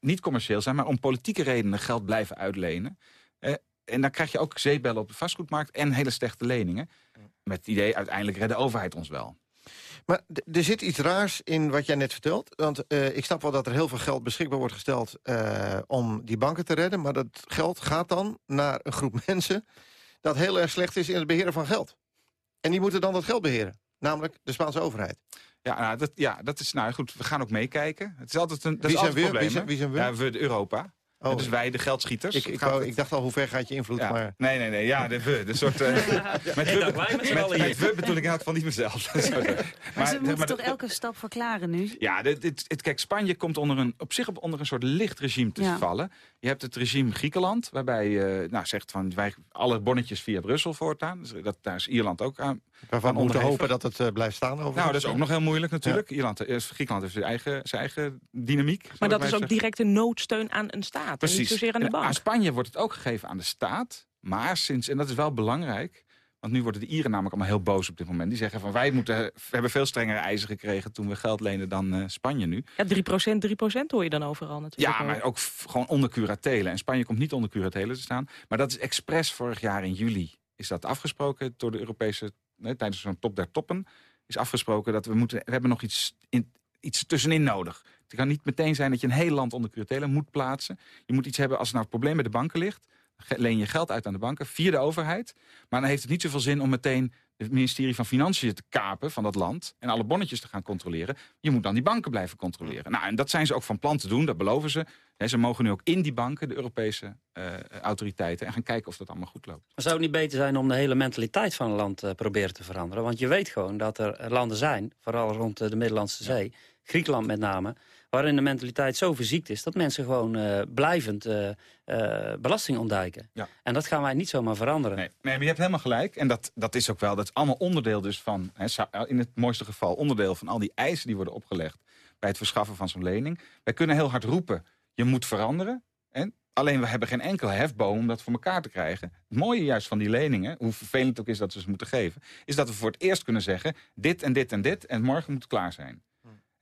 S13: niet commercieel zijn... maar om politieke redenen geld blijven uitlenen. Eh, en dan krijg je ook zeepbellen op de vastgoedmarkt en hele slechte leningen. Met het idee, uiteindelijk redde de overheid ons wel.
S2: Maar er zit iets raars in wat jij net vertelt. Want eh, ik snap wel dat er heel veel geld beschikbaar wordt gesteld... eh, om die banken te redden. Maar dat geld gaat dan naar een groep mensen... dat heel erg slecht is in het beheren van geld. En die moeten dan dat geld beheren. Namelijk de Spaanse overheid.
S13: Ja, nou, dat, ja, dat is nou goed. We gaan ook meekijken. Het is altijd een dat
S2: Wie
S13: is
S2: zijn
S13: altijd
S2: we?
S13: een
S2: Wie
S13: probleem.
S2: zijn- wie zijn we?
S13: Ja, we de Europa.
S2: Oh.
S13: Dus wij, de geldschieters.
S2: Ik, ik, wou- ik dacht al, hoe ver gaat je invloed?
S13: Ja.
S2: Maar...
S13: Nee, nee, nee. Ja, de we. De soort, eh, met, we,
S9: wij met
S13: met, we bedoel ik eigenlijk van niet mezelf. maar,
S14: Maar ze moeten
S13: maar
S14: toch
S13: de-
S14: elke stap verklaren nu?
S13: Ja, dit, dit, het, kijk, Spanje komt onder een, op zich op, onder een soort licht regime te
S14: Ja.
S13: vallen. Je hebt het regime Griekenland, waarbij je nou, zegt van wij alle bonnetjes via Brussel voortaan. Dus dat, daar is Ierland ook aan.
S2: Waarvan moeten hopen dat het eh, blijft staan. Overigens.
S13: Nou, dat is ook nog heel moeilijk natuurlijk. Ierland, eh, Griekenland heeft zijn eigen, zijn eigen dynamiek.
S4: Maar dat is ook
S13: zeggen.
S4: directe noodsteun aan een staat. En
S13: Precies.
S4: niet zozeer aan de
S13: En
S4: bank.
S13: Aan Spanje wordt het ook gegeven aan de staat. Maar sinds, en dat is wel belangrijk... want nu worden de Ieren namelijk allemaal heel boos op dit moment. Die zeggen van wij moeten, we hebben veel strengere eisen gekregen... toen we geld lenen dan eh, Spanje nu.
S4: Ja, 3% 3% hoor je dan overal natuurlijk.
S13: Ja, maar ook gewoon onder curatelen. En Spanje komt niet onder curatelen te staan. Maar dat is expres vorig jaar in juli. Is dat afgesproken door de Europese... Tijdens zo'n top der toppen is afgesproken dat we moeten... We hebben nog iets, iets tussenin nodig. Het kan niet meteen zijn dat je een heel land onder curatelen moet plaatsen. Je moet iets hebben als er nou het probleem bij de banken ligt. Leen je geld uit aan de banken via de overheid. Maar dan heeft het niet zoveel zin om meteen het ministerie van Financiën te kapen van dat land... en alle bonnetjes te gaan controleren. Je moet dan die banken blijven controleren. Nou, en dat zijn ze ook van plan te doen, dat beloven ze. Ze mogen nu ook in die banken, de Europese eh, autoriteiten... en gaan kijken of dat allemaal goed loopt.
S9: Maar zou het niet beter zijn om de hele mentaliteit van een land te proberen te veranderen? Want je weet gewoon dat er eh, landen zijn, vooral rond de Middellandse Zee... Griekenland met name, waarin de mentaliteit zo verziekt is... dat mensen gewoon eh, blijvend eh, eh, belasting ontduiken.
S13: Ja.
S9: En dat gaan wij niet zomaar veranderen.
S13: Nee, nee, maar je hebt helemaal gelijk. En dat, dat is ook wel, dat is allemaal onderdeel dus van, hè, in het mooiste geval, onderdeel van al die eisen die worden opgelegd bij het verschaffen van zo'n lening. Wij kunnen heel hard roepen, je moet veranderen. En alleen we hebben geen enkele hefboom om dat voor elkaar te krijgen. Het mooie juist van die leningen, hoe vervelend het ook is dat we ze moeten geven... is dat we voor het eerst kunnen zeggen, dit en dit en dit... en morgen moet het klaar zijn.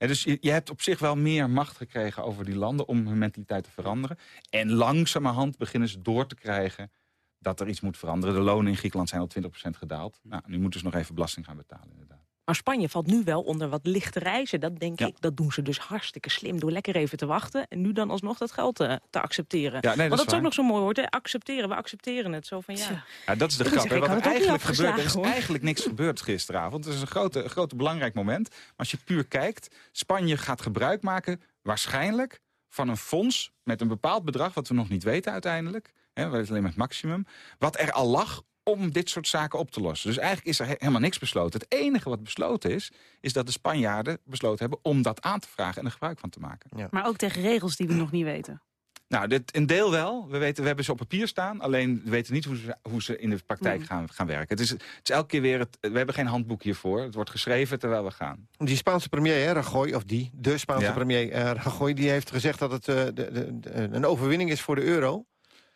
S13: Dus je, je hebt op zich wel meer macht gekregen over die landen... om hun mentaliteit te veranderen. En langzamerhand beginnen ze door te krijgen dat er iets moet veranderen. De lonen in Griekenland zijn al 20% gedaald. Nou, nu moeten ze nog even belasting gaan betalen inderdaad.
S4: Maar Spanje valt nu wel onder wat lichte reizen. Dat denk
S13: Ja.
S4: ik, dat doen ze dus hartstikke slim. Door lekker even te wachten en nu dan alsnog dat geld eh, te accepteren.
S13: Ja, nee, dat
S4: Want dat
S13: is
S4: is ook nog zo mooi hoort. Hè? Accepteren, we accepteren het. Zo van ja.
S13: Ja, dat is de grap. hè. Wat er eigenlijk gebeurt, er is
S4: hoor.
S13: eigenlijk niks gebeurd gisteravond. Het is een grote, grote belangrijk moment. Maar als je puur kijkt, Spanje gaat gebruik maken waarschijnlijk van een fonds met een bepaald bedrag, wat we nog niet weten uiteindelijk. Hè, we weten alleen het maximum. Wat er al lag om dit soort zaken op te lossen. Dus eigenlijk is er he- helemaal niks besloten. Het enige wat besloten is, is dat de Spanjaarden besloten hebben om dat aan te vragen en er gebruik van te maken.
S14: Maar ook tegen regels die we nog niet weten.
S13: Nou, dit, een deel wel. We, weten, we hebben ze op papier staan. Alleen we weten niet hoe ze, hoe ze in de praktijk
S14: Mm.
S13: gaan, gaan werken. Het is, het is elke keer weer... Het, we hebben geen handboek hiervoor. Het wordt geschreven terwijl we gaan.
S2: Die Spaanse premier, hè, Rajoy, of die, de Spaanse
S13: Ja.
S2: premier eh, Rajoy... die heeft gezegd dat het eh, de, de- de- een overwinning is voor de euro.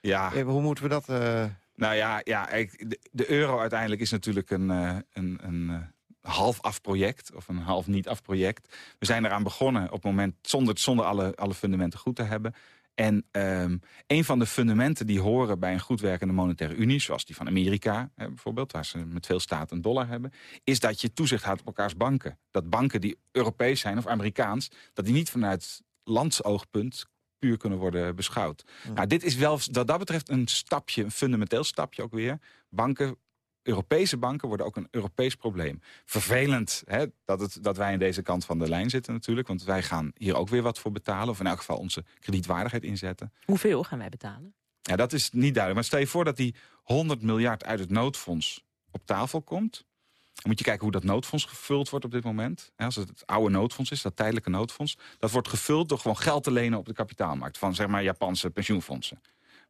S13: Ja.
S2: Eh, hoe moeten we dat... eh,
S13: Nou ja, ja de, de euro uiteindelijk is natuurlijk een, eh, een, een eh, half af project. Of een half niet af project. We zijn eraan begonnen op het moment zonder, zonder alle, alle fundamenten goed te hebben. En ehm, een van de fundamenten die horen bij een goed werkende monetaire unie... zoals die van Amerika bijvoorbeeld, waar ze met veel staat een dollar hebben... is dat je toezicht houdt op elkaars banken. Dat banken die Europees zijn of Amerikaans... dat die niet vanuit landsoogpunt puur kunnen worden beschouwd. Nou, dit is wel wat dat betreft een stapje, een fundamenteel stapje ook weer. Banken, Europese banken worden ook een Europees probleem. Vervelend hè, dat, het, dat wij aan deze kant van de lijn zitten natuurlijk. Want wij gaan hier ook weer wat voor betalen. Of in elk geval onze kredietwaardigheid inzetten.
S4: Hoeveel gaan wij betalen?
S13: Ja, dat is niet duidelijk. Maar stel je voor dat die 100 miljard uit het noodfonds op tafel komt. Dan moet je kijken hoe dat noodfonds gevuld wordt op dit moment. Als het het oude noodfonds is, dat tijdelijke noodfonds. Dat wordt gevuld door gewoon geld te lenen op de kapitaalmarkt. Van zeg maar Japanse pensioenfondsen.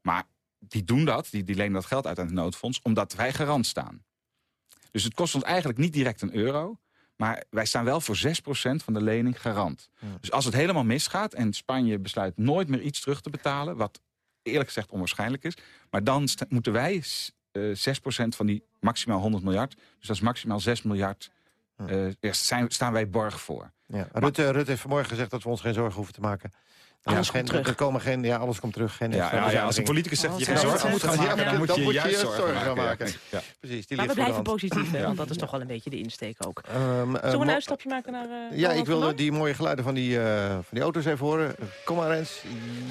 S13: Maar die doen dat, die, die lenen dat geld uit aan het noodfonds... omdat wij garant staan. Dus het kost ons eigenlijk niet direct een euro... maar wij staan wel voor 6% van de lening garant. Dus als het helemaal misgaat en Spanje besluit nooit meer iets terug te betalen... wat eerlijk gezegd onwaarschijnlijk is... maar dan moeten wij s- eh, 6% van die maximaal 100 miljard... dus dat is maximaal 6 miljard, eh, ja, zijn, staan wij borg voor.
S2: ja. Rutte, Rutte heeft vanmorgen gezegd dat we ons geen zorgen hoeven te maken. Er
S13: Alles komt
S2: geen,
S13: terug.
S2: Er komen geen, ja, alles komt terug. Geen
S13: Ja, ja, ja, als een
S2: bezuinigingen.
S13: politicus zegt dat je
S2: Ja,
S13: geen zorgen
S2: moet je-
S13: gaan maken, dan moet je juist zorgen
S2: zorgen gaan
S13: maken, ja.
S2: maken.
S13: Ja.
S2: Precies, die
S4: Maar we
S2: de
S4: blijven positief, hè, want dat is toch wel een beetje de insteek ook.
S2: Ehm, eh,
S4: Zullen we een uitstapje maken naar... eh,
S2: Ja, ik wilde die mooie geluiden van die, eh, van die auto's even horen. Kom maar eens.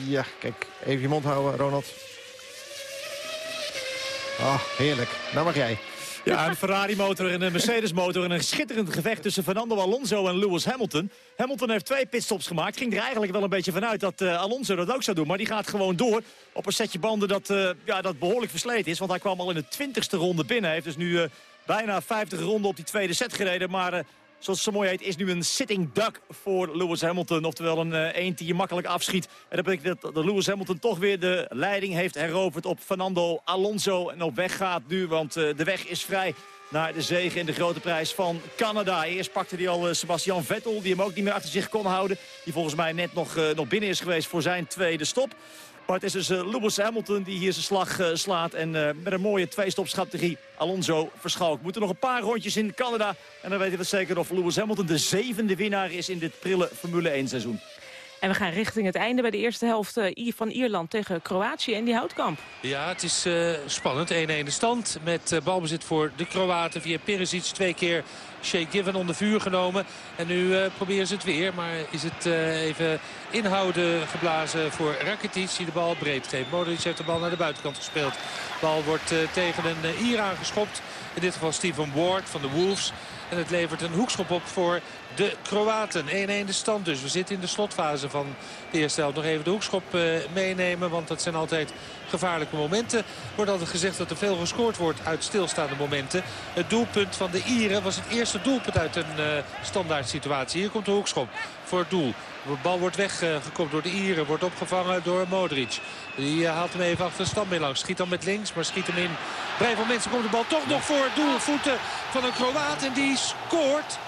S2: Ja, kijk, even je mond houden, Ronald. Ah, heerlijk. Nou mag jij.
S10: Ja, een Ferrari-motor en een Mercedes-motor en een schitterend gevecht tussen Fernando Alonso en Lewis Hamilton. Hamilton heeft twee pitstops gemaakt. Ging er eigenlijk wel een beetje vanuit dat eh, Alonso dat ook zou doen. Maar die gaat gewoon door op een setje banden dat, eh, ja, dat behoorlijk versleten is. Want hij kwam al in de twintigste ronde binnen. Hij heeft dus nu eh, bijna 50 ronden op die tweede set gereden. Maar zoals het zo mooi heet, is nu een sitting duck voor Lewis Hamilton. Oftewel een eh, eend die je makkelijk afschiet. En dat betekent dat Lewis Hamilton toch weer de leiding heeft heroverd op Fernando Alonso. En op weg gaat nu, want eh, de weg is vrij naar de zege in de grote prijs van Canada. Eerst pakte hij al eh, Sebastian Vettel, die hem ook niet meer achter zich kon houden. Die volgens mij net nog, nog binnen is geweest voor zijn tweede stop. Maar het is dus eh, Lewis Hamilton die hier zijn slag eh, slaat. En eh, met een mooie twee-stopstrategie Alonso verschalkt. Moeten nog een paar rondjes in Canada. En dan weten we zeker of Lewis Hamilton de zevende winnaar is in dit prille Formule 1 seizoen.
S4: En we gaan richting het einde bij de eerste helft eh, van Ierland tegen Kroatië en die houtkamp.
S3: Ja, het is eh, spannend. 1-1 de stand met eh, balbezit voor de Kroaten. Via Perisic twee keer Shea Given onder vuur genomen. En nu eh, proberen ze het weer. Maar is het even inhouden geblazen voor Rakitic die de bal breed geeft. Modric heeft de bal naar de buitenkant gespeeld. De bal wordt tegen een Ier aangeschopt. In dit geval Steven Ward van de Wolves. En het levert een hoekschop op voor de Kroaten. 1-1 de stand dus. We zitten in de slotfase van de eerste helft. Nog even de hoekschop eh, meenemen. Want dat zijn altijd gevaarlijke momenten. Wordt altijd gezegd dat er veel gescoord wordt uit stilstaande momenten. Het doelpunt van de Ieren was het eerste doelpunt uit een eh, standaard situatie. Hier komt de hoekschop voor het doel. De bal wordt weggekopt door de Ieren. Wordt opgevangen door Modric. Die eh, haalt hem even achter de standbeen langs. Schiet dan met links, maar schiet hem in. Van mensen komt de bal toch nog voor het doel. Voeten van een Kroaat en die scoort.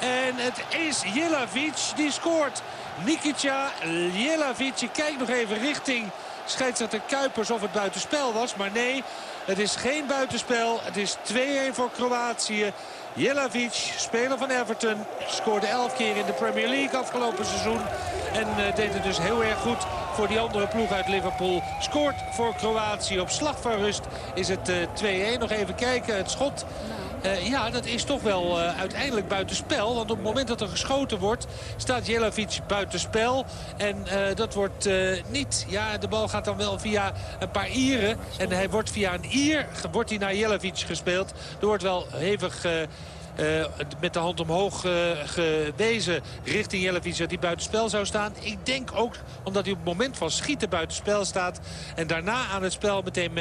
S3: En het is Jelavic die scoort. Nikica Jelavic. Je kijkt nog even richting scheidsrechter Kuipers of het buitenspel was. Maar nee, het is geen buitenspel. Het is 2-1 voor Kroatië. Jelavic, speler van Everton, scoorde 11 keer in de Premier League afgelopen seizoen. En eh, deed het dus heel erg goed voor die andere ploeg uit Liverpool. Scoort voor Kroatië op slag van rust is het eh, 2-1. Nog even kijken, het schot. Eh, ja, dat is toch wel eh, uiteindelijk buitenspel. Want op het moment dat er geschoten wordt, staat Jelavic buitenspel. En eh, dat wordt niet. Ja, de bal gaat dan wel via een paar Ieren. En hij wordt via een Ier wordt hij naar Jelavic gespeeld. Er wordt wel hevig... met de hand omhoog gewezen richting Jelavic dat hij buitenspel zou staan. Ik denk ook omdat hij op het moment van schieten buitenspel staat. En daarna aan het spel meteen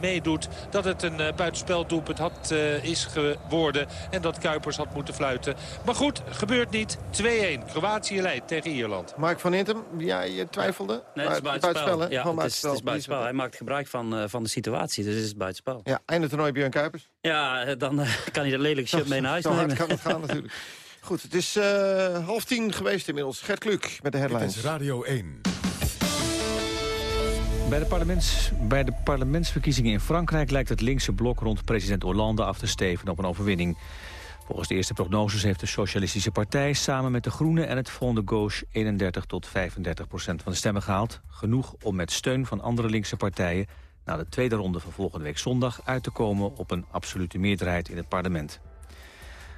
S3: meedoet dat het een eh, buitenspeldoelpunt had, eh, is geworden. En dat Kuipers had moeten fluiten. Maar goed, gebeurt niet. 2-1. Kroatië leidt tegen Ierland.
S2: Mark van Intem, ja, je twijfelde?
S9: Nee, het is buitenspel. Ja,
S2: Gewoon
S9: het is, het is buitenspel. Hij maakt gebruik van, eh, van de situatie, dus het is buitenspel.
S2: Ja, einde toernooi Björn Kuipers.
S9: Ja, dan eh, kan hij dat lelijke shirt mee naar huis
S2: Zo hard
S9: nemen.
S2: kan het gaan natuurlijk. Goed, het is eh, half tien geweest inmiddels. Gert Kluk met de
S1: Dit
S2: headlines.
S1: is Radio 1.
S5: Bij de, bij de parlementsverkiezingen in Frankrijk lijkt het linkse blok rond president Hollande af te steven op een overwinning. Volgens de eerste prognoses heeft de Socialistische Partij samen met de Groenen en het Front de Gauche 31 tot 35 procent van de stemmen gehaald. Genoeg om met steun van andere linkse partijen na de tweede ronde van volgende week zondag uit te komen op een absolute meerderheid in het parlement.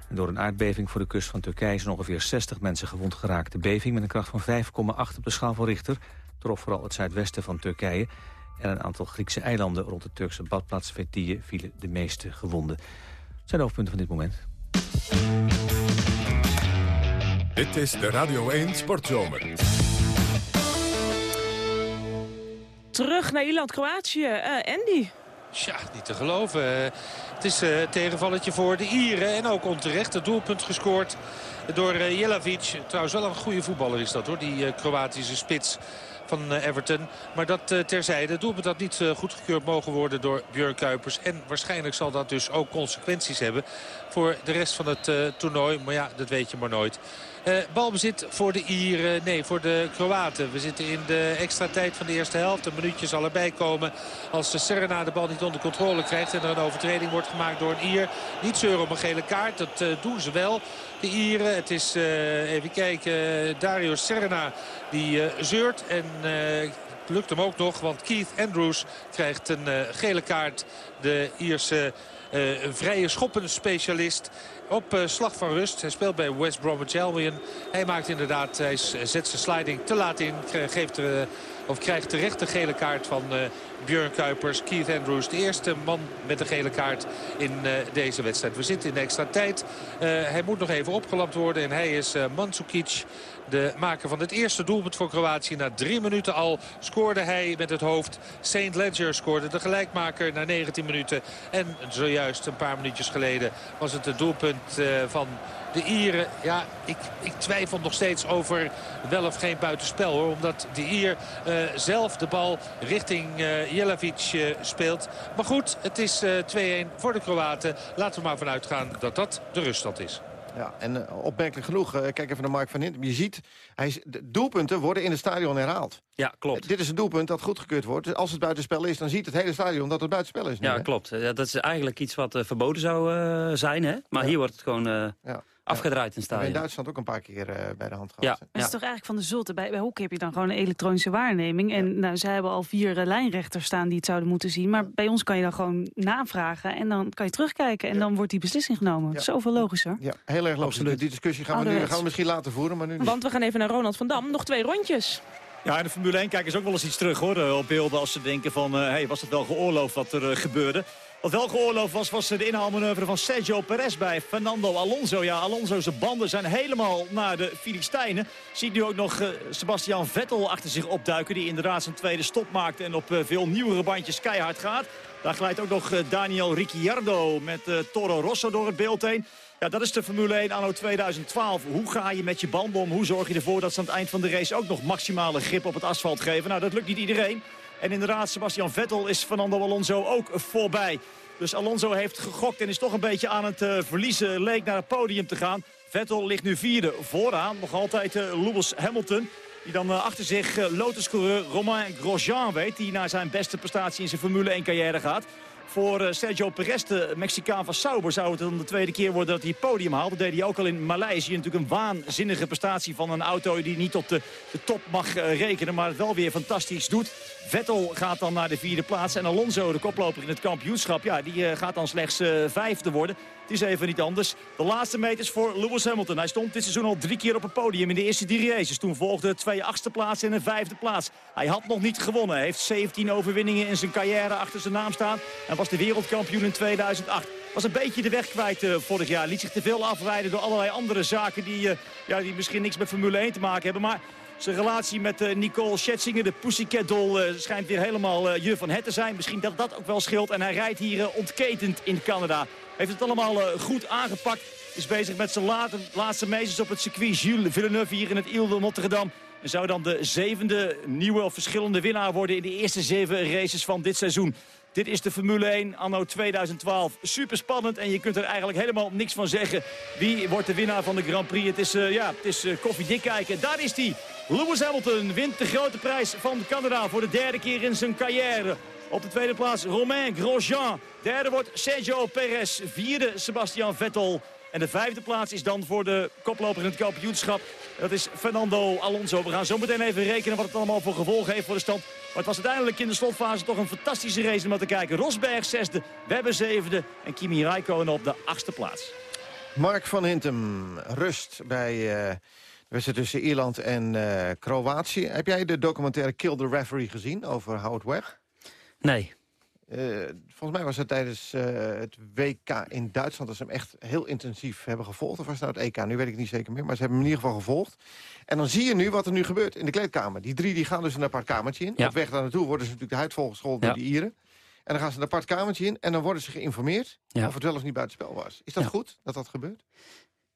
S5: En door een aardbeving voor de kust van Turkije zijn ongeveer 60 mensen gewond geraakt. De beving met een kracht van 5,8 op de schaal van Richter trof vooral het zuidwesten van Turkije. En een aantal Griekse eilanden rond de Turkse badplaats Fethiye vielen de meeste gewonden. Dat zijn de hoofdpunten van dit moment.
S1: Dit is de Radio 1 Sportzomer.
S4: Terug naar Ierland-Kroatië. Eh, Andy.
S3: Tja, niet te geloven. Eh, Het is eh, een tegenvalletje voor de Ieren. En ook onterecht het doelpunt gescoord door eh, Jelavic. Trouwens wel een goede voetballer is dat hoor. Die eh, Kroatische spits van eh, Everton. Maar dat eh, terzijde. Doelpunt had niet eh, goedgekeurd mogen worden door Björn Kuipers. En waarschijnlijk zal dat dus ook consequenties hebben voor de rest van het eh, toernooi. Maar ja, dat weet je maar nooit. Eh, balbezit voor de Ieren, nee, voor de Kroaten. We zitten in de extra tijd van de eerste helft. Een minuutje zal erbij komen als de Serena de bal niet onder controle krijgt. En er een overtreding wordt gemaakt door een Ier. Niet zeuren op een gele kaart, dat eh, doen ze wel. De Ieren, het is, eh, even kijken, Dario Serena die eh, zeurt. En eh, lukt hem ook nog, want Keith Andrews krijgt een eh, gele kaart. De Ierse eh, vrije schoppenspecialist op eh, slag van rust. Hij speelt bij West Bromwich Albion. Hij maakt inderdaad, hij s- zet zijn sliding te laat in. Ge- Geeft eh, of krijgt terecht de gele kaart van eh Björn Kuipers. Keith Andrews, de eerste man met de gele kaart in eh, deze wedstrijd. We zitten in de extra tijd. Eh, hij moet nog even opgelapt worden. En hij is Mandzukic, de maker van het eerste doelpunt voor Kroatië. Na drie minuten al scoorde hij met het hoofd. St. Ledger scoorde de gelijkmaker na 19 minuten. En zojuist een paar minuutjes geleden was het het doelpunt van de Ieren. Ja, ik, ik twijfel nog steeds over wel of geen buitenspel hoor. Omdat de Ier eh, zelf de bal richting eh Jelavic eh, speelt. Maar goed, het is eh 2-1 voor de Kroaten. Laten we maar vanuit gaan dat dat de ruststand is.
S2: Ja, en opmerkelijk genoeg, eh, kijk even naar Mark van Hintem. Je ziet, hij is, de doelpunten worden in het stadion herhaald.
S9: Ja, klopt.
S2: Dit is een doelpunt dat goedgekeurd wordt. Als het buitenspel is, dan ziet het hele stadion dat het buitenspel is. nu,
S9: Ja,
S2: hè?
S9: klopt. Ja, dat is eigenlijk iets wat verboden zou eh, zijn, hè? Maar hier wordt het gewoon eh,
S2: Ja.
S9: Afgedraaid in stadion.
S2: in Duitsland ook een paar keer eh, bij de hand gehad.
S9: Ja,
S14: Dat
S9: ja.
S14: is toch eigenlijk van de zotte. Bij, bij hockey heb je dan gewoon een elektronische waarneming. En nou, zij hebben al vier eh, lijnrechters staan die het zouden moeten zien. Maar bij ons kan je dan gewoon navragen. En dan kan je terugkijken. En dan wordt die beslissing genomen.
S2: Ja.
S14: Zoveel logischer.
S2: Ja, heel erg logisch.
S9: Absoluut.
S2: Die discussie gaan we, nu, gaan we misschien later voeren, maar nu niet.
S4: Want we gaan even naar Ronald van Dam. Nog twee rondjes.
S10: Ja, in de Formule 1 kijken ze ook wel eens iets terug hoor, eh, op beelden als ze denken van... hé, hey, was het wel geoorloofd wat er eh, gebeurde? Wat wel geoorloofd was, was de inhaalmanoeuvre van Sergio Perez bij Fernando Alonso. Ja, Alonso's banden zijn helemaal naar de Filistijnen. Ziet nu ook nog eh, Sebastian Vettel achter zich opduiken... die inderdaad zijn tweede stop maakt en op eh, veel nieuwere bandjes keihard gaat. Daar glijdt ook nog eh, Daniel Ricciardo met eh, Toro Rosso door het beeld heen. Ja, dat is de Formule 1 anno 2012. Hoe ga je met je banden om? Hoe zorg je ervoor dat ze aan het eind van de race ook nog maximale grip op het asfalt geven? Nou, dat lukt niet iedereen. En inderdaad, Sebastian Vettel is Fernando Alonso ook voorbij. Dus Alonso heeft gegokt en is toch een beetje aan het eh, verliezen. Leek naar het podium te gaan. Vettel ligt nu vierde vooraan. Nog altijd eh, Lewis Hamilton. Die dan eh, achter zich uh, Lotus-coureur Romain Grosjean weet. Die naar zijn beste prestatie in zijn Formule 1 carrière gaat. Voor eh, Sergio Perez, de Mexicaan van Sauber, zou het dan de tweede keer worden dat hij het podium haalt. Dat deed hij ook al in Maleisië. Natuurlijk een waanzinnige prestatie van een auto die niet op de, de top mag eh, rekenen. Maar het wel weer fantastisch doet. Vettel gaat dan naar de vierde plaats. En Alonso, de koploper in het kampioenschap, ja, die eh, gaat dan slechts eh, vijfde worden. Het is even niet anders. De laatste meters voor Lewis Hamilton. Hij stond dit seizoen al drie keer op het podium in de eerste drie races. Toen volgden twee achtste plaats en een vijfde plaats. Hij had nog niet gewonnen. Hij heeft 17 overwinningen in zijn carrière achter zijn naam staan. En was de wereldkampioen in 2008. Was een beetje de weg kwijt eh, vorig jaar. Liet zich te veel afleiden door allerlei andere zaken die, ja, die misschien niks met Formule 1 te maken hebben. Maar zijn relatie met eh, Nicole Schetsingen, de Pussycat Doll, eh, schijnt weer helemaal eh, je van het te zijn. Misschien dat dat ook wel scheelt. En hij rijdt hier ontketend in Canada. Heeft het allemaal goed aangepakt. Is bezig met zijn laatste meesters op het circuit Jules Villeneuve hier in het Ile de Notre-Dame. En zou dan de zevende nieuwe of verschillende winnaar worden in de eerste zeven races van dit seizoen. Dit is de Formule 1 anno 2012. Super spannend en je kunt er eigenlijk helemaal niks van zeggen. Wie wordt de winnaar van de Grand Prix? Het is, eh, ja, het is eh, koffiedik kijken. Daar is hij. Lewis Hamilton wint de grote prijs van Canada voor de derde keer in zijn carrière. Op de tweede plaats Romain Grosjean. Derde wordt Sergio Perez. Vierde Sebastian Vettel. En de vijfde plaats is dan voor de koploper in het kampioenschap. Dat is Fernando Alonso. We gaan zo meteen even rekenen wat het allemaal voor gevolgen heeft voor de stand. Maar het was uiteindelijk in de slotfase toch een fantastische race om naar te kijken. Rosberg zesde, Webber zevende en Kimi Räikkönen op de achtste plaats.
S2: Mark van Hintem, rust bij eh, de wedstrijd tussen Ierland en eh, Kroatië. Heb jij de documentaire Kill the Referee gezien over Howard Webb?
S9: Nee.
S2: Eh, volgens mij was het tijdens eh, het WK in Duitsland... dat ze hem echt heel intensief hebben gevolgd. Of was het nou het EK? Nu weet ik niet zeker meer. Maar ze hebben hem in ieder geval gevolgd. En dan zie je nu wat er nu gebeurt in de kleedkamer. Die drie die gaan dus een apart kamertje in.
S9: Ja.
S2: Op weg daar naartoe worden ze natuurlijk de huid volgescholden
S9: Ja.
S2: door de Ieren. En dan gaan ze een apart kamertje in. En dan worden ze geïnformeerd
S9: Ja.
S2: of het wel of niet buitenspel was. Is dat goed dat dat gebeurt?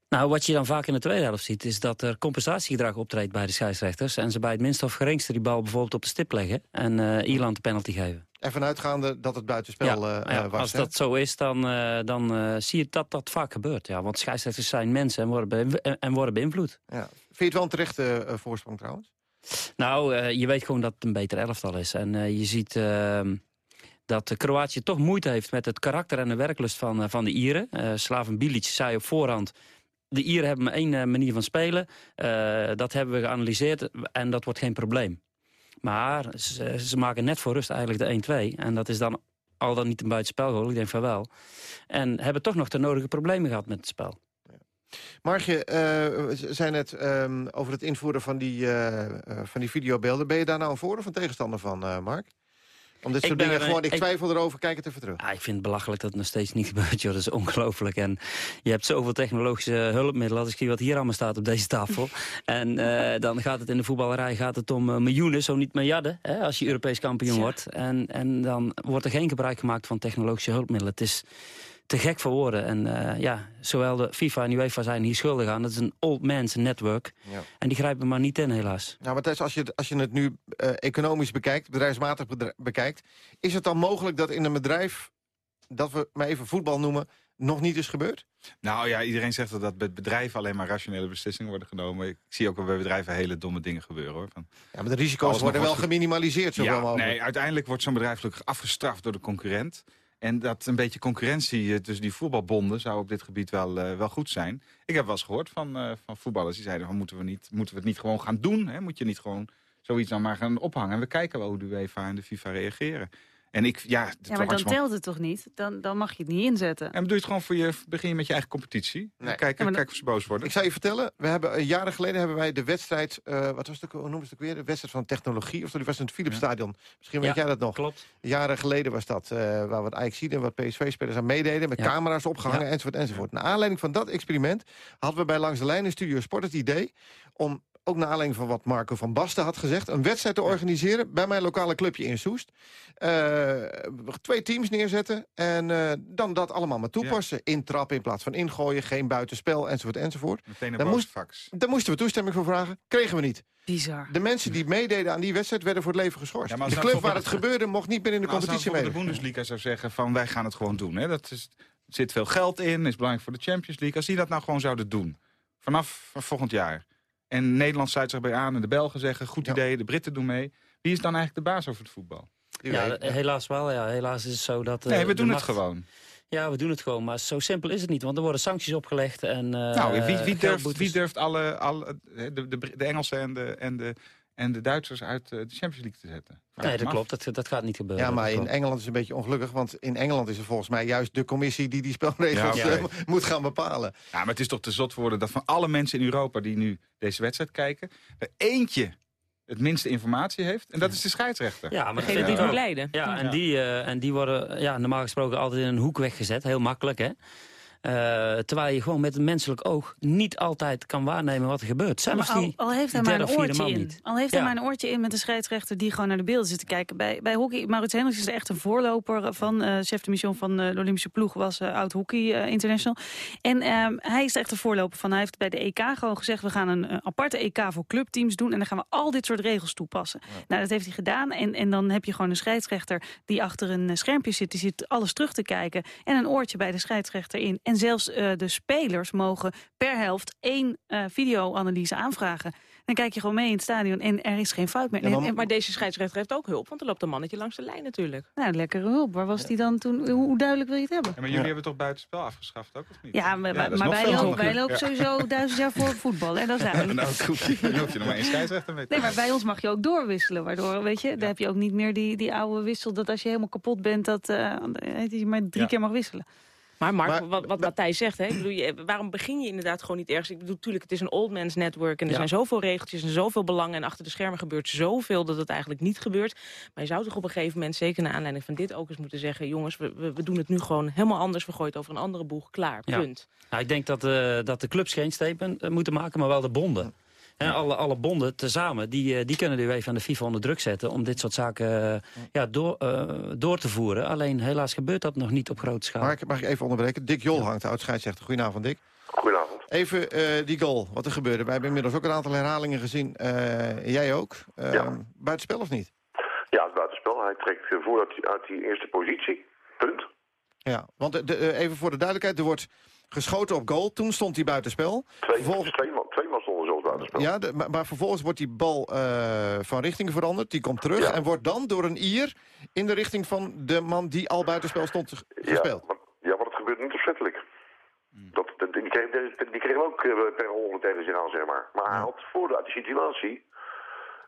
S9: Nou, wat je dan vaak in de tweede helft ziet... is dat er compensatiegedrag optreedt bij de scheidsrechters... en ze bij het minste of geringste die bal bijvoorbeeld op de stip leggen... en eh, Ierland de penalty geven.
S2: En vanuitgaande dat het buitenspel
S9: ja,
S2: eh,
S9: ja,
S2: eh, was.
S9: als
S2: hè?
S9: dat zo is, dan, eh, dan zie je dat dat vaak gebeurt. Ja, want scheidsrechters zijn mensen en worden, en- en worden beïnvloed.
S2: Ja. Vind je het wel een terechte voorsprong trouwens?
S9: Nou, je weet gewoon dat het een beter elftal is. En je ziet ehm, dat Kroatië toch moeite heeft met het karakter en de werklust van, van de Ieren. Slaven Bilic zei op voorhand... De Ieren hebben maar één manier van spelen. Dat hebben we geanalyseerd en dat wordt geen probleem. Maar ze, ze maken net voor rust eigenlijk de 1-2. En dat is dan al dan niet een buitenspelgoal. Ik denk van wel. En hebben toch nog de nodige problemen gehad met het spel.
S2: Margje, eh, we zijn net ehm, over het invoeren van die, eh, eh, van die videobeelden. Ben je daar nou voor of een tegenstander van, eh, Mark? Om dit soort
S9: ben
S2: dingen gewoon, ik
S9: ik-
S2: twijfel erover, kijk het even terug.
S9: Ja, ik vind het belachelijk dat het nog steeds niet gebeurt. Joh. Dat is ongelooflijk. En je hebt zoveel technologische hulpmiddelen. Als ik zie wat hier allemaal staat op deze tafel. en eh, dan gaat het in de voetballerij gaat het om eh, miljoenen, zo niet miljarden. Hè, als je Europees kampioen wordt. En, en dan wordt er geen gebruik gemaakt van technologische hulpmiddelen. Het is te gek voor woorden. En eh, ja, zowel de FIFA en UEFA zijn hier schuldig aan. Dat is een old man's network.
S2: Ja.
S9: En die grijpen maar niet in, helaas.
S2: Nou, Matthijs, als je, het- als je het nu eh, economisch bekijkt, bedrijfsmatig bedra- bekijkt... is het dan mogelijk dat in een bedrijf, dat we maar even voetbal noemen... nog niet is gebeurd?
S13: Nou ja, iedereen zegt dat, dat bij bedrijven alleen maar rationele beslissingen worden genomen. Ik zie ook wel bij bedrijven hele domme dingen gebeuren hoor. Van,
S2: Ja, maar de risico's worden wel geminimaliseerd, zo
S13: ja, nee, uiteindelijk wordt zo'n bedrijf gelukkig afgestraft door de concurrent. En dat een beetje concurrentie eh, tussen die voetbalbonden zou op dit gebied wel, eh, wel goed zijn. Ik heb wel eens gehoord van, eh, van voetballers die zeiden... Van, moeten, we niet, moeten we het niet gewoon gaan doen? Hè? Moet je niet gewoon zoiets dan maar gaan ophangen? En we kijken wel hoe de UEFA en de FIFA reageren. En ik, ja,
S14: Ja, maar dan telt het toch niet? Dan, dan mag je het niet inzetten.
S13: En doe je het gewoon voor je, begin je met je eigen competitie.
S2: Nee.
S13: Kijk,
S14: Ja,
S13: kijk of ze boos worden.
S2: Ik zou je vertellen, we hebben een jaren geleden hebben wij de wedstrijd... eh, wat was het, ook- hoe noemen ze het ook weer? De wedstrijd van technologie. Of die was in het Philipsstadion. Misschien weet
S9: Ja,
S2: jij dat nog.
S9: Klopt.
S2: Jaren geleden was dat, eh, waar wat Ajax en wat PSV-spelers aan meededen... met
S9: Ja.
S2: camera's opgehangen,
S9: Ja.
S2: enzovoort, enzovoort. Naar aanleiding van dat experiment hadden we bij Langs de Lijn in Studio Sport het idee... om ook naar aanleiding van wat Marco van Basten had gezegd... een wedstrijd te organiseren bij mijn lokale clubje in Soest. Eh, twee teams neerzetten en eh, dan dat allemaal maar toepassen. Intrappen in plaats van ingooien, geen buitenspel, enzovoort, enzovoort.
S13: Meteen een
S2: moest,
S13: fax.
S2: daar moesten we toestemming voor vragen, kregen we niet.
S14: Bizar.
S2: De mensen die meededen aan die wedstrijd werden voor het leven geschorst.
S13: Ja, maar als
S2: de club waar het gebeurde mocht niet meer in de
S13: Als
S2: competitie
S13: bijvoorbeeld
S2: meedoen.
S13: de Bundesliga zou zeggen van wij gaan het gewoon doen. Hè? Dat is, er zit veel geld in, is belangrijk voor de Champions League. Als die dat nou gewoon zouden doen, vanaf volgend jaar. En Nederland sluit zich bij aan en de Belgen zeggen goed idee, de Britten doen mee. Wie is dan eigenlijk de baas over het voetbal?
S9: Ja, helaas wel. Ja. Helaas is het zo dat... eh,
S13: Nee, we
S9: de
S13: doen het gewoon.
S9: Ja, we doen het gewoon. Maar zo simpel is het niet. Want er worden sancties opgelegd en eh
S13: nou, wie, wie, durft, wie durft alle, alle de, de, de Engelsen en de, en, de, en de Duitsers uit eh, de Champions League te zetten?
S9: Nee, dat klopt. Dat, dat gaat niet gebeuren.
S2: Ja, maar in. Engeland is het een beetje ongelukkig... want in Engeland is er volgens mij juist de commissie... die die spelregels
S13: Ja,
S2: eh, moet gaan bepalen.
S13: Ja, maar het is toch te zot voor woorden dat van alle mensen in Europa die nu deze wedstrijd kijken, er eentje het minste informatie heeft. En dat is de scheidsrechter.
S9: Ja, maar
S4: Degene
S9: dat
S4: die leiden.
S9: Ja, en. Die, eh, en die worden ja, normaal gesproken altijd in een hoek weggezet. Heel makkelijk, hè? Eh, terwijl je gewoon met een menselijk oog niet altijd kan waarnemen wat er gebeurt.
S14: Maar
S9: Zelfs die,
S14: al, al heeft hij maar een oortje in.
S9: niet.
S14: Al heeft
S9: Ja.
S14: hij maar een oortje in met de scheidsrechter die gewoon naar de beelden zit te kijken. Bij, bij hockey, Maurits Hendricks is echt een voorloper van eh, chef de mission van eh, de Olympische ploeg, was eh, oud hockey eh, international. En ehm, hij is echt een voorloper van. Hij heeft bij de EK gewoon gezegd, we gaan een aparte EK voor clubteams doen en dan gaan we al dit soort regels toepassen. Nou, dat heeft hij gedaan en, en dan heb je gewoon een scheidsrechter die achter een schermpje zit, die zit alles terug te kijken en een oortje bij de scheidsrechter in. En zelfs eh, de spelers mogen per helft één eh, videoanalyse aanvragen. Dan kijk je gewoon mee in het stadion en er is geen fout meer.
S4: En,
S14: En- en-
S4: maar deze scheidsrechter heeft ook hulp, want er loopt een mannetje langs de lijn natuurlijk.
S14: nou, lekkere hulp. Waar was die dan toen? Hoe, hoe duidelijk wil je het hebben?
S13: Ja, maar jullie hebben toch buitenspel afgeschaft ook, of niet?
S14: Ja, maar, wij, lopen,
S13: handiger.
S14: wij lopen
S13: Ja.
S14: sowieso duizend jaar voor voetbal. En dat is duidelijk.
S13: dan hoef je, dan hoef je nog maar één scheidsrechter mee te
S14: Nee, maar bij ons mag je ook doorwisselen. Waardoor, weet je, daar heb je ook niet meer die, die oude wissel... dat als je helemaal kapot bent, dat, eh, dat je maar drie
S2: Ja.
S14: keer mag wisselen.
S4: Maar Mark,
S2: Maar-
S4: wat, wat Matthijs zegt, hè, ik bedoel, je, waarom begin je inderdaad gewoon niet ergens? Ik bedoel, natuurlijk, het is een old man's network en er
S9: Ja.
S4: zijn zoveel regeltjes en zoveel belangen. En achter de schermen gebeurt zoveel dat het eigenlijk niet gebeurt. Maar je zou toch op een gegeven moment, zeker naar aanleiding van dit ook eens moeten zeggen... jongens, we, we, we doen het nu gewoon helemaal anders. We gooien het over een andere boeg. Klaar,
S9: Ja.
S4: punt.
S9: Nou, ik denk dat, eh, dat de clubs geen statement eh, moeten maken, maar wel de bonden. Hè, alle, alle bonden tezamen, die, eh, die kunnen de UEFA en de FIFA onder druk zetten... om dit soort zaken eh, ja, door, eh, door te voeren. Alleen helaas gebeurt dat nog niet op grote schaal.
S2: Mark, mag ik even onderbreken? Dick Jol hangt, oud scheidsrechter. Goedenavond, Dick.
S15: Goedenavond.
S2: Even eh, die goal, wat er gebeurde. Wij hebben inmiddels ook een aantal herhalingen gezien. Eh, jij ook.
S15: Ja.
S2: Buitenspel of niet?
S15: Ja, het buitenspel. Hij trekt voor uit, uit die eerste positie. Punt.
S2: Ja, want de, de, even voor de duidelijkheid, er wordt geschoten op goal. Toen stond hij buitenspel.
S15: Twee,
S2: Vervolgens-
S15: twee, man, twee man stonden buitenspel.
S2: Ja, de- maar, maar vervolgens wordt die bal eh, van richting veranderd. Die komt terug
S15: Ja.
S2: en wordt dan door een Ier in de richting van de man die al buitenspel stond ges-
S15: Ja,
S2: gespeeld.
S15: maar, ja, maar dat gebeurt niet opzettelijk. Dat, die, kreeg, die, ook eh, per ongeluk tegen zich aan, zeg maar. Maar hij had voor die situatie,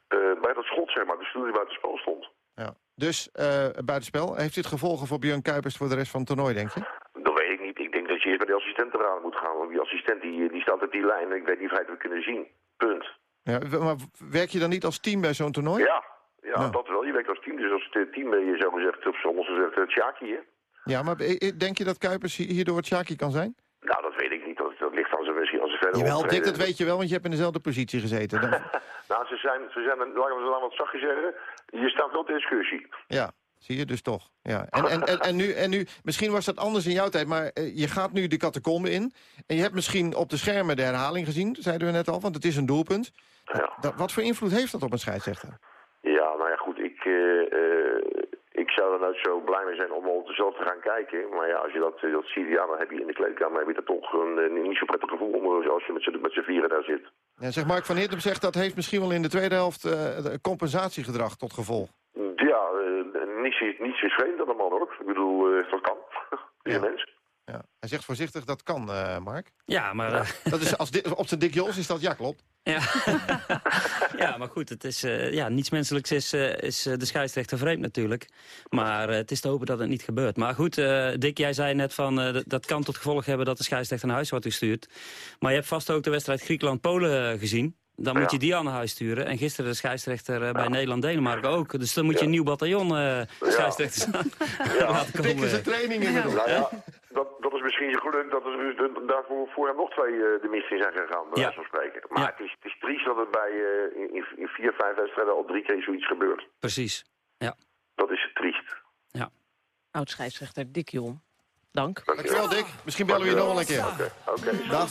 S15: eh, bij dat schot, zeg maar, dus toen hij buitenspel stond.
S2: Ja. Dus eh, buitenspel. Heeft dit gevolgen voor Björn Kuipers voor de rest van het toernooi, denk je?
S15: Dat weet ik niet. Ik denk dat je eerst bij de assistent eraan moet gaan. Want die assistent die, die staat op die lijn en ik weet niet of hij het kunnen zien. Punt.
S2: Ja, maar werk je dan niet als team bij zo'n toernooi?
S15: Ja, ja, dat wel. Je werkt als team. Dus als het team ben je zo gezegd, of zoals gezegd, het Sjaki, hè?
S2: Ja, maar eh, eh, denk je dat Kuipers hi- hierdoor het Sjaki kan zijn?
S15: Nou, dat weet ik niet. Dat, dat ligt aan zijn misschien als ze verder
S2: Jawel, Dick,
S15: optreden.
S2: dat weet je wel, want je hebt in dezelfde positie gezeten. Dan-
S15: Nou, ze zijn, ze zijn laten we het wat zachtjes zeggen, je staat wel ter discussie.
S2: ja, zie je dus toch. Ja. En, en, en, en, nu, en nu, misschien was dat anders in jouw tijd, maar eh, je gaat nu de catacombe in. En je hebt misschien op de schermen de herhaling gezien, zeiden we net al, want het is een doelpunt.
S15: Ja.
S2: Dat, wat voor invloed heeft dat op een scheidsrechter?
S15: Ja, nou ja, goed, ik, eh, eh, ik zou er nou zo blij mee zijn om al zelf te gaan kijken. Maar ja, als je dat, dat ziet, ja, dan heb je in de kleedkamer heb je er toch een, niet zo prettig gevoel om, als je met z'n met z'n vieren daar zit.
S2: Ja, zeg Mark van Hintem zegt dat heeft misschien wel in de tweede helft compensatiegedrag tot gevolg.
S15: Ja, eh, niets, is, niets is vreemd aan de man hoor. Ik bedoel, eh, dat kan. Is een mens.
S2: Ja. Hij zegt voorzichtig, dat kan, eh, Mark.
S9: Ja, maar, eh,
S2: Dat is, als dit, op zijn dik Jos is dat, ja klopt.
S9: ja. ja, maar goed, het is, eh, ja, niets menselijks is, is de scheidsrechter vreemd natuurlijk. Maar eh, het is te hopen dat het niet gebeurt. Maar goed, eh, Dick, jij zei net van eh, dat- dat kan tot gevolg hebben dat de scheidsrechter naar huis wordt gestuurd. Maar je hebt vast ook de wedstrijd Griekenland-Polen gezien. Dan moet
S15: Ja.
S9: je die aan naar huis sturen. En gisteren de scheidsrechter eh, bij Nederland-Denemarken ook. Dus dan moet je een nieuw bataljon eh scheidsrechters aan laten komen.
S2: Dikke zijn training inmiddels.
S15: Nou ja, dat, dat is misschien je geluk dat er daarvoor voor hem nog twee eh, de mist in zijn gegaan, bij
S9: Ja.
S15: wijze van spreken. Maar het, is, het is triest dat het bij eh, in, in- vier, vijf wedstrijden al drie keer zoiets gebeurt.
S9: Precies. Ja.
S15: Dat is triest.
S4: Oud-scheidsrechter Dick Jong. Dank.
S2: Dankjewel, Dick. Misschien bellen we je nog wel een keer.
S15: Oké.
S2: Dag.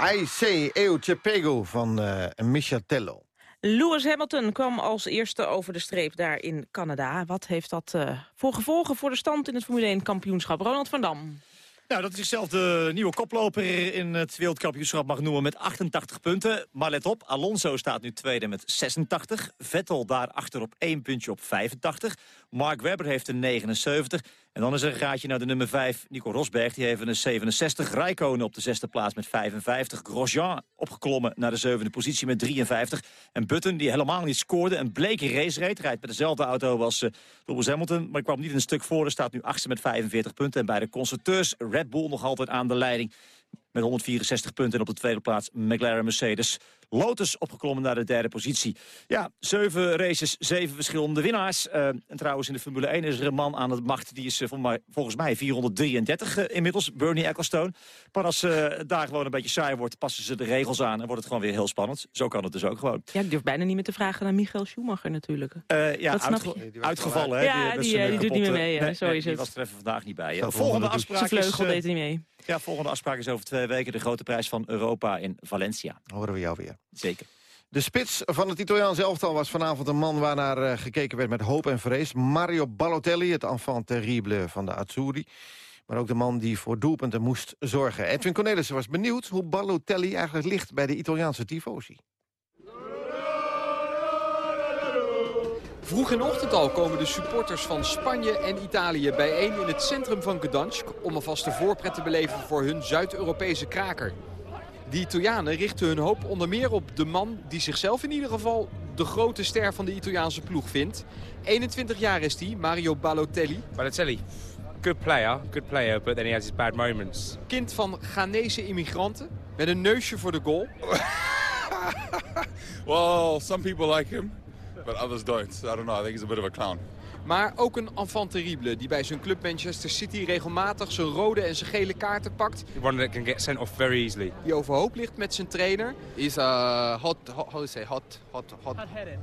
S2: I say Eu Te Pego van eh Micha Tello.
S4: Lewis Hamilton kwam als eerste over de streep daar in Canada. Wat heeft dat eh, voor gevolgen voor de stand in het Formule 1 kampioenschap? Ronald van Dam.
S10: Nou, dat is zichzelf de nieuwe koploper in het wereldkampioenschap mag noemen met 88 punten. Maar let op, Alonso staat nu tweede met 86. Vettel daarachter op één puntje op 85. Mark Webber heeft een 79. En dan is er een gaatje naar de nummer 5. Nico Rosberg die heeft een 67. Rijkonen op de zesde plaats met 55. Grosjean opgeklommen naar de zevende positie met 53. En Button die helemaal niet scoorde. Een bleke race reed. Rijdt met dezelfde auto als eh, Lewis Hamilton. Maar kwam niet een stuk voor. Er staat nu achtste met 45 punten. En bij de constructeurs Red Bull nog altijd aan de leiding. Met 164 punten en op de tweede plaats McLaren Mercedes. Lotus opgeklommen naar de derde positie. Ja, zeven races, zeven verschillende winnaars. Eh, en trouwens in de Formule 1 is er een man aan de macht. Die is eh, volgens mij 433 eh, inmiddels, Bernie Ecclestone. Maar als eh, het daar gewoon een beetje saai wordt, passen ze de regels aan... en wordt het gewoon weer heel spannend. Zo kan het dus ook gewoon.
S4: Ja, ik durf bijna niet meer te vragen naar Michael Schumacher natuurlijk.
S10: Eh, ja,
S4: Dat snap
S10: uitge-
S4: je.
S10: uitgevallen. hè,
S4: Ja, die, doet niet meer mee, hè.
S10: Nee,
S4: Zo
S10: nee,
S4: is
S10: die
S4: het.
S10: was er even vandaag niet bij. Volgende afspraak
S4: Zijn
S10: is...
S4: vleugel deed hij niet mee.
S10: Ja, volgende afspraak is over twee weken de grote prijs van Europa in Valencia.
S2: Horen we jou weer.
S10: Zeker.
S2: De spits van het Italiaans elftal was vanavond een man waarnaar eh, gekeken werd met hoop en vrees. Mario Balotelli, het enfant terrible van de Azzurri. Maar ook de man die voor doelpunten moest zorgen. Edwin Cornelissen was benieuwd hoe Balotelli eigenlijk ligt bij de Italiaanse tifosi.
S16: Vroeg in de ochtend al komen de supporters van Spanje en Italië bijeen in het centrum van Gdansk... om alvast de voorpret te beleven voor hun Zuid-Europese kraker. De Italianen richten hun hoop onder meer op de man die zichzelf in ieder geval de grote ster van de Italiaanse ploeg vindt. 21 jaar is hij, Mario Balotelli.
S17: Balotelli, good player, good player, but then he has his bad moments.
S16: Kind van Ghanese immigranten met een neusje voor de goal.
S18: well, some people like him, but others don't. I don't know. I think he's a bit of a clown.
S16: Maar ook een enfant terrible die bij zijn club Manchester City regelmatig zijn rode en zijn gele kaarten pakt.
S17: One that can get sent off very easily.
S16: Die overhoop ligt met zijn trainer.
S19: He's uh, hot, hot, how do you say, hot, hot, hot.
S16: Hot-headed.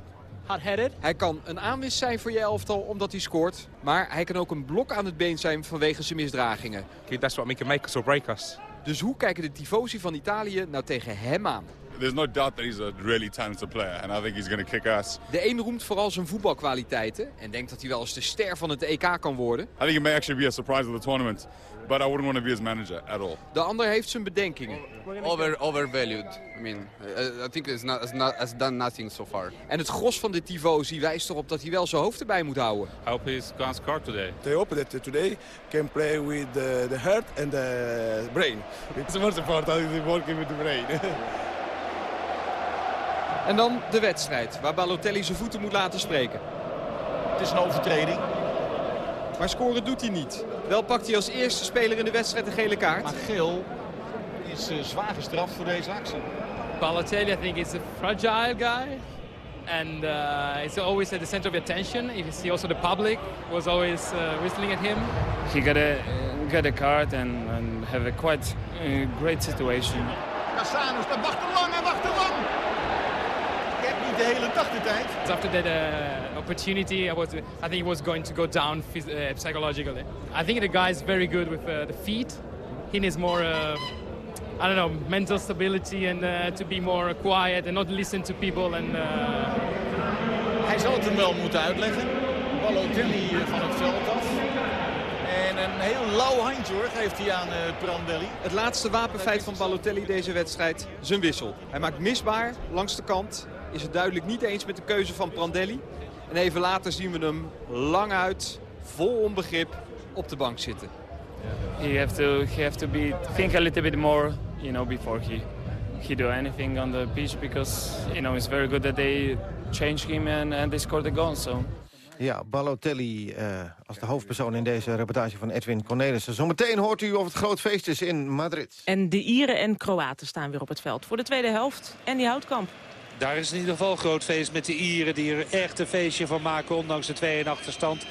S16: Hot-headed. Hij kan een aanwis zijn voor je elftal omdat hij scoort. Maar hij kan ook een blok aan het been zijn vanwege zijn misdragingen.
S17: That's what can make us or break us.
S16: Dus hoe kijken de tifosi van Italië nou tegen hem aan?
S18: There's no doubt that he's a really talented player, and I think he's going to kick ass.
S16: De een roemt vooral zijn voetbalkwaliteiten en denkt dat hij wel eens de ster van het EK kan worden.
S18: I think it may actually be a surprise of the tournament, but I wouldn't want to be his manager at all.
S16: De ander heeft zijn bedenkingen.
S19: Over, overvalued. I mean, I, think it's not, it's not, has done nothing so far.
S16: En het gros van de tifosi wijst erop dat hij wel zijn hoofd erbij moet houden.
S17: I hope he's going to score today.
S20: They hope that today can play with the, the heart and the brain. It's most important working with the brain.
S16: En dan de wedstrijd, waar Balotelli zijn voeten moet laten spreken.
S21: Het is een overtreding.
S16: Maar scoren doet hij niet. Wel pakt hij als eerste speler in de wedstrijd de gele kaart.
S21: Maar geel is uh, zwaar gestraft voor deze actie.
S22: Balotelli, I think, is a fragile guy. And uh, it's always at the center of attention. You see also the public was always uh, whistling at him.
S23: He got a, got a card and, and have a quite uh, great situation.
S21: Cassano staat wacht te lang en wacht te lang. De hele dag de tijd.
S22: After that uh, opportunity, I, was, I think he was going to go down uh, psychologically. I think the guy is very good with uh, the feet. He needs more, uh, I don't know, mental stability and uh, to be more quiet and not listen to people. And, uh,
S21: Hij zal het hem wel moeten uitleggen. Balotelli van het veld af. En een heel lauw handje hoor, geeft hij aan Prandelli.
S16: Het laatste wapenfeit van Balotelli deze wedstrijd, zijn wissel. Hij maakt misbaar langs de kant, is het duidelijk niet eens met de keuze van Prandelli. En even later zien we hem lang uit, vol onbegrip, op de bank zitten.
S23: He have to he have to be think a little bit more, you know, before he he do anything on the pitch because you know it's very good that they changed him and, and they scored the goal. So.
S2: Ja, Balotelli uh, als de hoofdpersoon in deze reportage van Edwin Cornelissen. Zometeen hoort u of het groot feest is in Madrid.
S4: En de Ieren en Kroaten staan weer op het veld voor de tweede helft. En die houtkamp.
S3: Daar is in ieder geval groot feest met de Ieren die er echt een feestje van maken. Ondanks de 2-1 achterstand.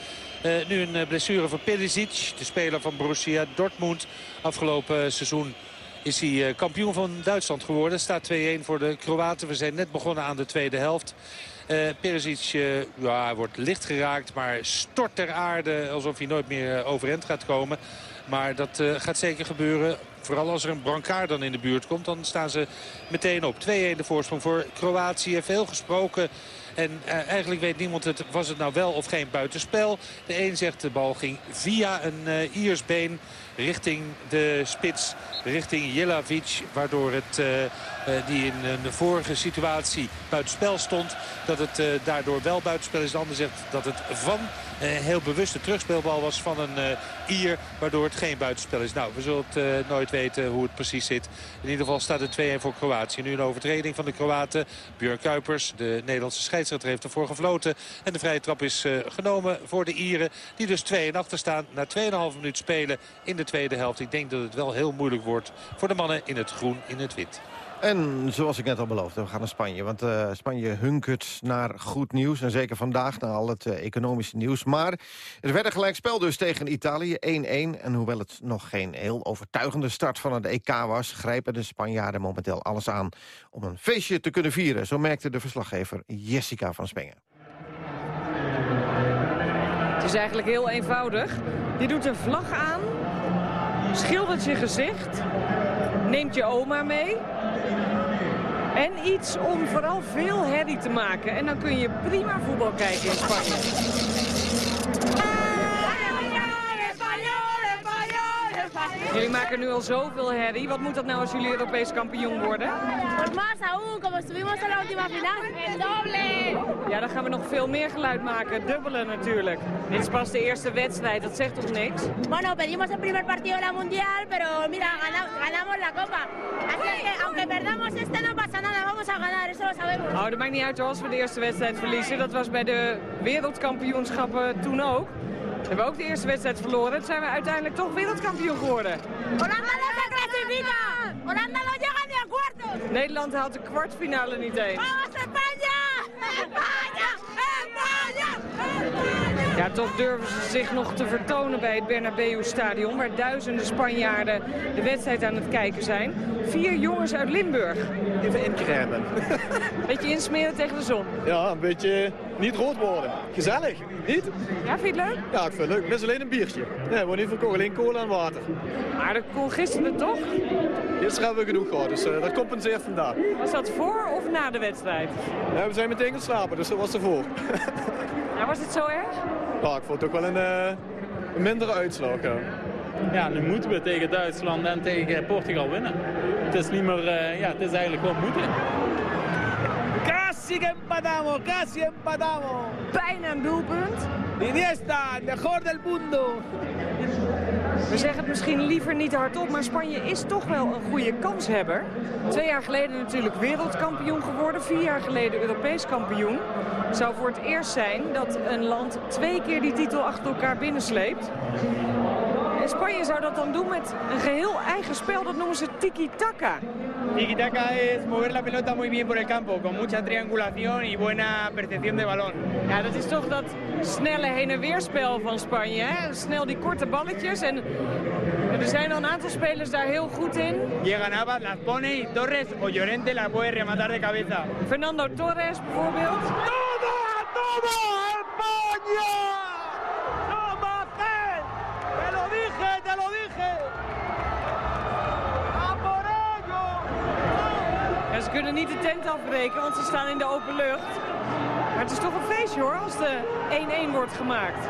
S3: Uh, nu een blessure van Perisic, de speler van Borussia Dortmund. Afgelopen seizoen is hij kampioen van Duitsland geworden. Staat 2-1 voor de Kroaten. We zijn net begonnen aan de tweede helft. Uh, Perisic uh, ja, wordt licht geraakt, maar stort ter aarde alsof hij nooit meer overeind gaat komen. Maar dat gaat zeker gebeuren. Vooral als er een brancard dan in de buurt komt, dan staan ze meteen op. 2-1 de voorsprong voor Kroatië. Veel gesproken. En uh, eigenlijk weet niemand het, was het nou wel of geen buitenspel. De een zegt de bal ging via een uh, Iersbeen richting de spits, richting Jelavic. Waardoor het, uh, die in een vorige situatie buitenspel stond, dat het daardoor wel buitenspel is. De ander zegt dat het van heel bewuste terugspeelbal was van een Ier, waardoor het geen buitenspel is. Nou, we zullen het nooit weten hoe het precies zit. In ieder geval staat het 2-1 voor Kroatië. Nu een overtreding van de Kroaten. Björn Kuipers, de Nederlandse scheidsrechter, heeft ervoor gefloten. En de vrije trap is genomen voor de Ieren, die dus 2-1 achter staan. Na 2,5 minuut spelen in de tweede helft. Ik denk dat het wel heel moeilijk wordt voor de mannen in het groen, in het wit.
S2: En zoals ik net al beloofde, we gaan naar Spanje. Want uh, Spanje hunkert naar goed nieuws. En zeker vandaag, naar al het uh, economische nieuws. Maar er werd een gelijkspel dus tegen Italië, 1-1. En hoewel het nog geen heel overtuigende start van het EK was... grijpen de Spanjaarden momenteel alles aan om een feestje te kunnen vieren. Zo merkte de verslaggever Jessica van Spengen.
S24: Het is eigenlijk heel eenvoudig. Je doet een vlag aan, schildert je gezicht, neemt je oma mee... En iets om vooral veel herrie te maken. En dan kun je prima voetbal kijken in Spanje. Jullie maken nu al zoveel herrie. Wat moet dat nou als jullie Europees kampioen worden?
S25: Más aún, como estuvimos en la última final. El doble!
S24: Ja, dan gaan we nog veel meer geluid maken. Dubbele natuurlijk. Dit is pas de eerste wedstrijd, dat zegt toch niks?
S25: Bueno, pedimos el primer partido de la Mundial, pero mira, ganamos la Copa. Así que, aunque perdamos este, no pasa nada. Vamos a ganar, eso lo sabemos.
S24: Oh, dat maakt niet uit hoor, als we de eerste wedstrijd verliezen. Dat was bij de wereldkampioenschappen toen ook. We hebben ook de eerste wedstrijd verloren. Toen zijn we uiteindelijk toch wereldkampioen geworden.
S25: Holanda no clasifica! Holanda no llega ni a cuartos!
S24: Nederland haalt de kwartfinale niet eens. Ja, toch durven ze zich nog te vertonen bij het Bernabeu-stadion... waar duizenden Spanjaarden de wedstrijd aan het kijken zijn. Vier jongens uit Limburg.
S26: Even incremen.
S24: Beetje insmeren tegen de zon.
S26: Ja, een beetje niet rood worden. Gezellig, niet?
S24: Ja, vind je het leuk?
S26: Ja, ik vind het leuk. Mis alleen een biertje. Nee, wordt niet verkocht, alleen cola en water.
S24: Maar dat kon gisteren toch?
S26: Gisteren hebben we genoeg gehad, dus eh, dat compenseert vandaag.
S24: Was dat voor of na de wedstrijd?
S26: Ja, we zijn meteen gaan slapen, dus dat was ervoor.
S24: Ja, was het zo erg?
S26: Ja, ik vond het ook wel een, eh, een mindere uitslag. Ja.
S27: Ja, nu moeten we tegen Duitsland en tegen Portugal winnen. Het is niet meer, eh, ja, het is eigenlijk wat moeten.
S12: Casi que empatamos, casi empatamos.
S24: Bijna een doelpunt.
S12: Iniesta, mejor del mundo.
S24: We zeggen het misschien liever niet hardop, maar Spanje is toch wel een goede kanshebber. Twee jaar geleden natuurlijk wereldkampioen geworden, vier jaar geleden Europees kampioen. Het zou voor het eerst zijn dat een land twee keer die titel achter elkaar binnensleept. En Spanje zou dat dan doen met een geheel eigen spel, dat noemen ze tiki-taka.
S12: Tiki-taka es mover la pelota muy bien por el campo, con mucha triangulación y buena percepción de balón.
S24: Ja, dat is toch dat snelle heen- en weerspel van Spanje. Hè? Snel die korte balletjes. En er zijn al een aantal spelers daar heel goed in.
S12: Llega Navas, las pone y Torres o Llorente la puede rematar de cabeza.
S24: Fernando Torres bijvoorbeeld.
S12: ¡Toma, toma, España!
S24: Kunnen niet de tent afbreken, want ze staan in de open lucht. Maar het is toch een feestje hoor, als de 1-1 wordt gemaakt.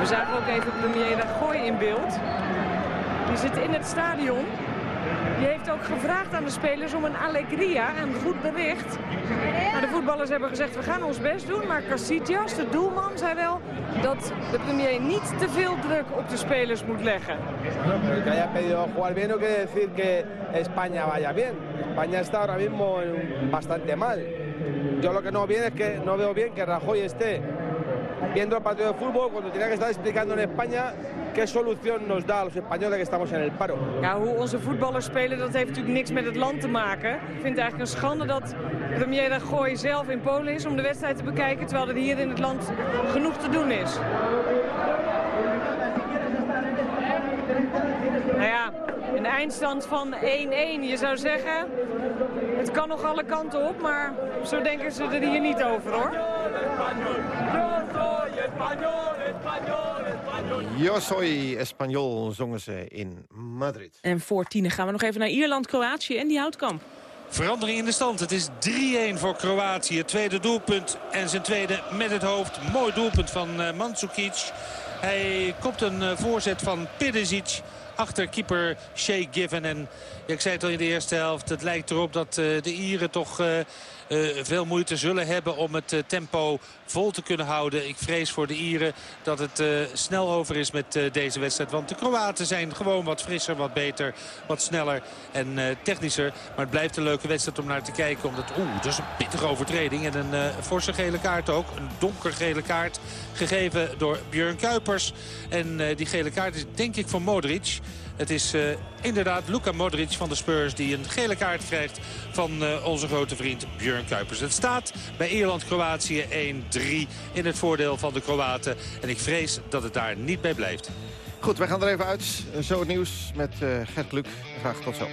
S24: We zagen ook even premier Rajoy in beeld. Die zit in het stadion. Die heeft ook gevraagd aan de spelers om een alegria, een goed bericht. Maar de voetballers hebben gezegd, we gaan ons best doen. Maar Casillas, de doelman, zei wel dat de premier niet te veel druk op de spelers moet leggen.
S20: Que haya pedido jugar bien no quiere decir que España vaya bien. España está ahora mismo bastante mal. Yo lo que no, bien es que, no veo bien que Rajoy esté viendo el partido de fútbol cuando tenía que estar explicando en España qué solución nos da los españoles que estamos en el paro.
S24: Hoe onze voetballers spelen, dat heeft natuurlijk niks met het land te maken. Ik vind het eigenlijk een schande dat premier Rajoy zelf in Polen is om de wedstrijd te bekijken, terwijl er hier in het land genoeg te doen is. Nou ja, een eindstand van 1-1. Je zou zeggen, het kan nog alle kanten op, maar zo denken ze er hier niet over hoor.
S2: Yo soy Español, zongen ze in Madrid.
S4: En voor tienen gaan we nog even naar Ierland, Kroatië en die houtkamp.
S3: Verandering in de stand. Het is 3-1 voor Kroatië. Tweede doelpunt en zijn tweede met het hoofd. Mooi doelpunt van uh, Mandzukic. Hij kopt een uh, voorzet van Pidisic achter keeper Shea Given. En ja, ik zei het al in de eerste helft. Het lijkt erop dat uh, de Ieren toch... Uh, veel moeite zullen hebben om het tempo vol te kunnen houden. Ik vrees voor de Ieren dat het uh, snel over is met deze wedstrijd. Want de Kroaten zijn gewoon wat frisser, wat beter, wat sneller en technischer. Maar het blijft een leuke wedstrijd om naar te kijken. Omdat, oeh, dat is een pittige overtreding. En een forse gele kaart ook. Een donkergele kaart gegeven door Björn Kuipers. En die gele kaart is denk ik van Modric. Het is uh, inderdaad Luka Modric van de Spurs die een gele kaart krijgt van uh, onze grote vriend Björn Kuipers. Het staat bij Ierland-Kroatië 1-3 in het voordeel van de Kroaten. En ik vrees dat het daar niet bij blijft.
S2: Goed, wij gaan er even uit. Zo het nieuws met uh, Gert Kluk. Graag tot zo.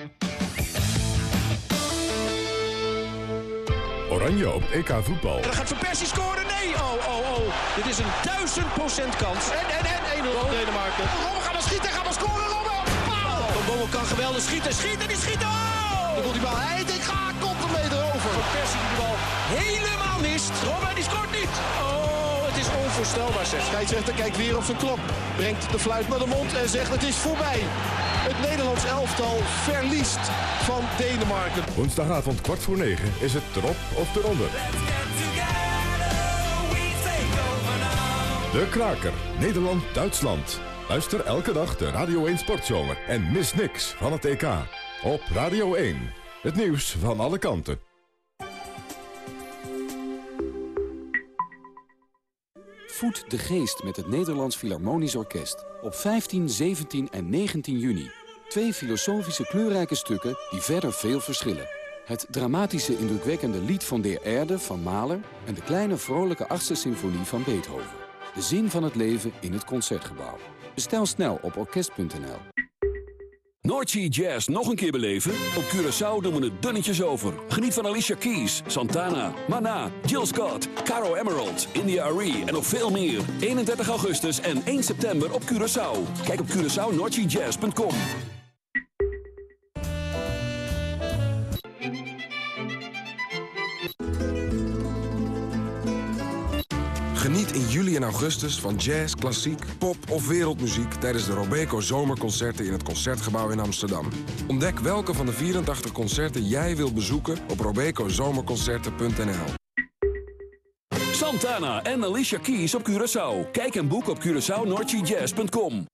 S28: Oranje op EK voetbal.
S29: Dan gaat Van Persie scoren. Nee, oh, oh, oh. Dit is een duizend procent kans. En, en, en 1-0 Denemarken. Robben gaat maar schieten, gaat maar scoren, Bommel kan geweldig schieten. Schieten, die schiet. Oh! Dan komt die bal. Hij denkt, ga, komt er mee erover. Van Persie die bal helemaal mist. Robben, die scoort niet. Oh, het is onvoorstelbaar, zeg. Scheidsrechter kijkt weer op zijn klok. Brengt de fluit naar de mond en zegt, het is voorbij. Het Nederlands elftal verliest van Denemarken.
S28: Woensdagavond kwart voor negen is het erop of eronder. De Kraker, Nederland-Duitsland. Luister elke dag de Radio 1 Sportzomer en mis niks van het EK. Op Radio 1, het nieuws van alle kanten.
S30: Voed de geest met het Nederlands Philharmonisch Orkest. Op 15, 17 en 19 juni. Twee filosofische kleurrijke stukken die verder veel verschillen. Het dramatische indrukwekkende lied van Der Erde van Mahler... en de kleine vrolijke achtste symfonie van Beethoven. De zin van het leven in het Concertgebouw. Bestel snel op orkest.nl.
S31: Noordsea Jazz nog een keer beleven? Op Curaçao doen we het dunnetjes over. Geniet van Alicia Keys, Santana, Mana, Jill Scott, Caro Emerald, India Arie en nog veel meer. 31 augustus en 1 september op Curaçao. Kijk op CuraçaoNoordseaJazz.com.
S32: Geniet in juli en augustus van jazz, klassiek, pop of wereldmuziek... tijdens de Robeco Zomerconcerten in het Concertgebouw in Amsterdam. Ontdek welke van de 84 concerten jij wilt bezoeken op robecozomerconcerten.nl.
S31: Santana en Alicia Keys op Curaçao. Kijk en boek op CuraçaoNoordseaJazz.com.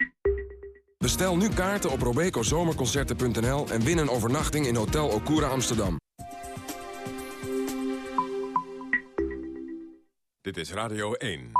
S32: Bestel nu kaarten op robecozomerconcerten.nl... en win een overnachting in Hotel Okura Amsterdam.
S28: Dit is Radio 1.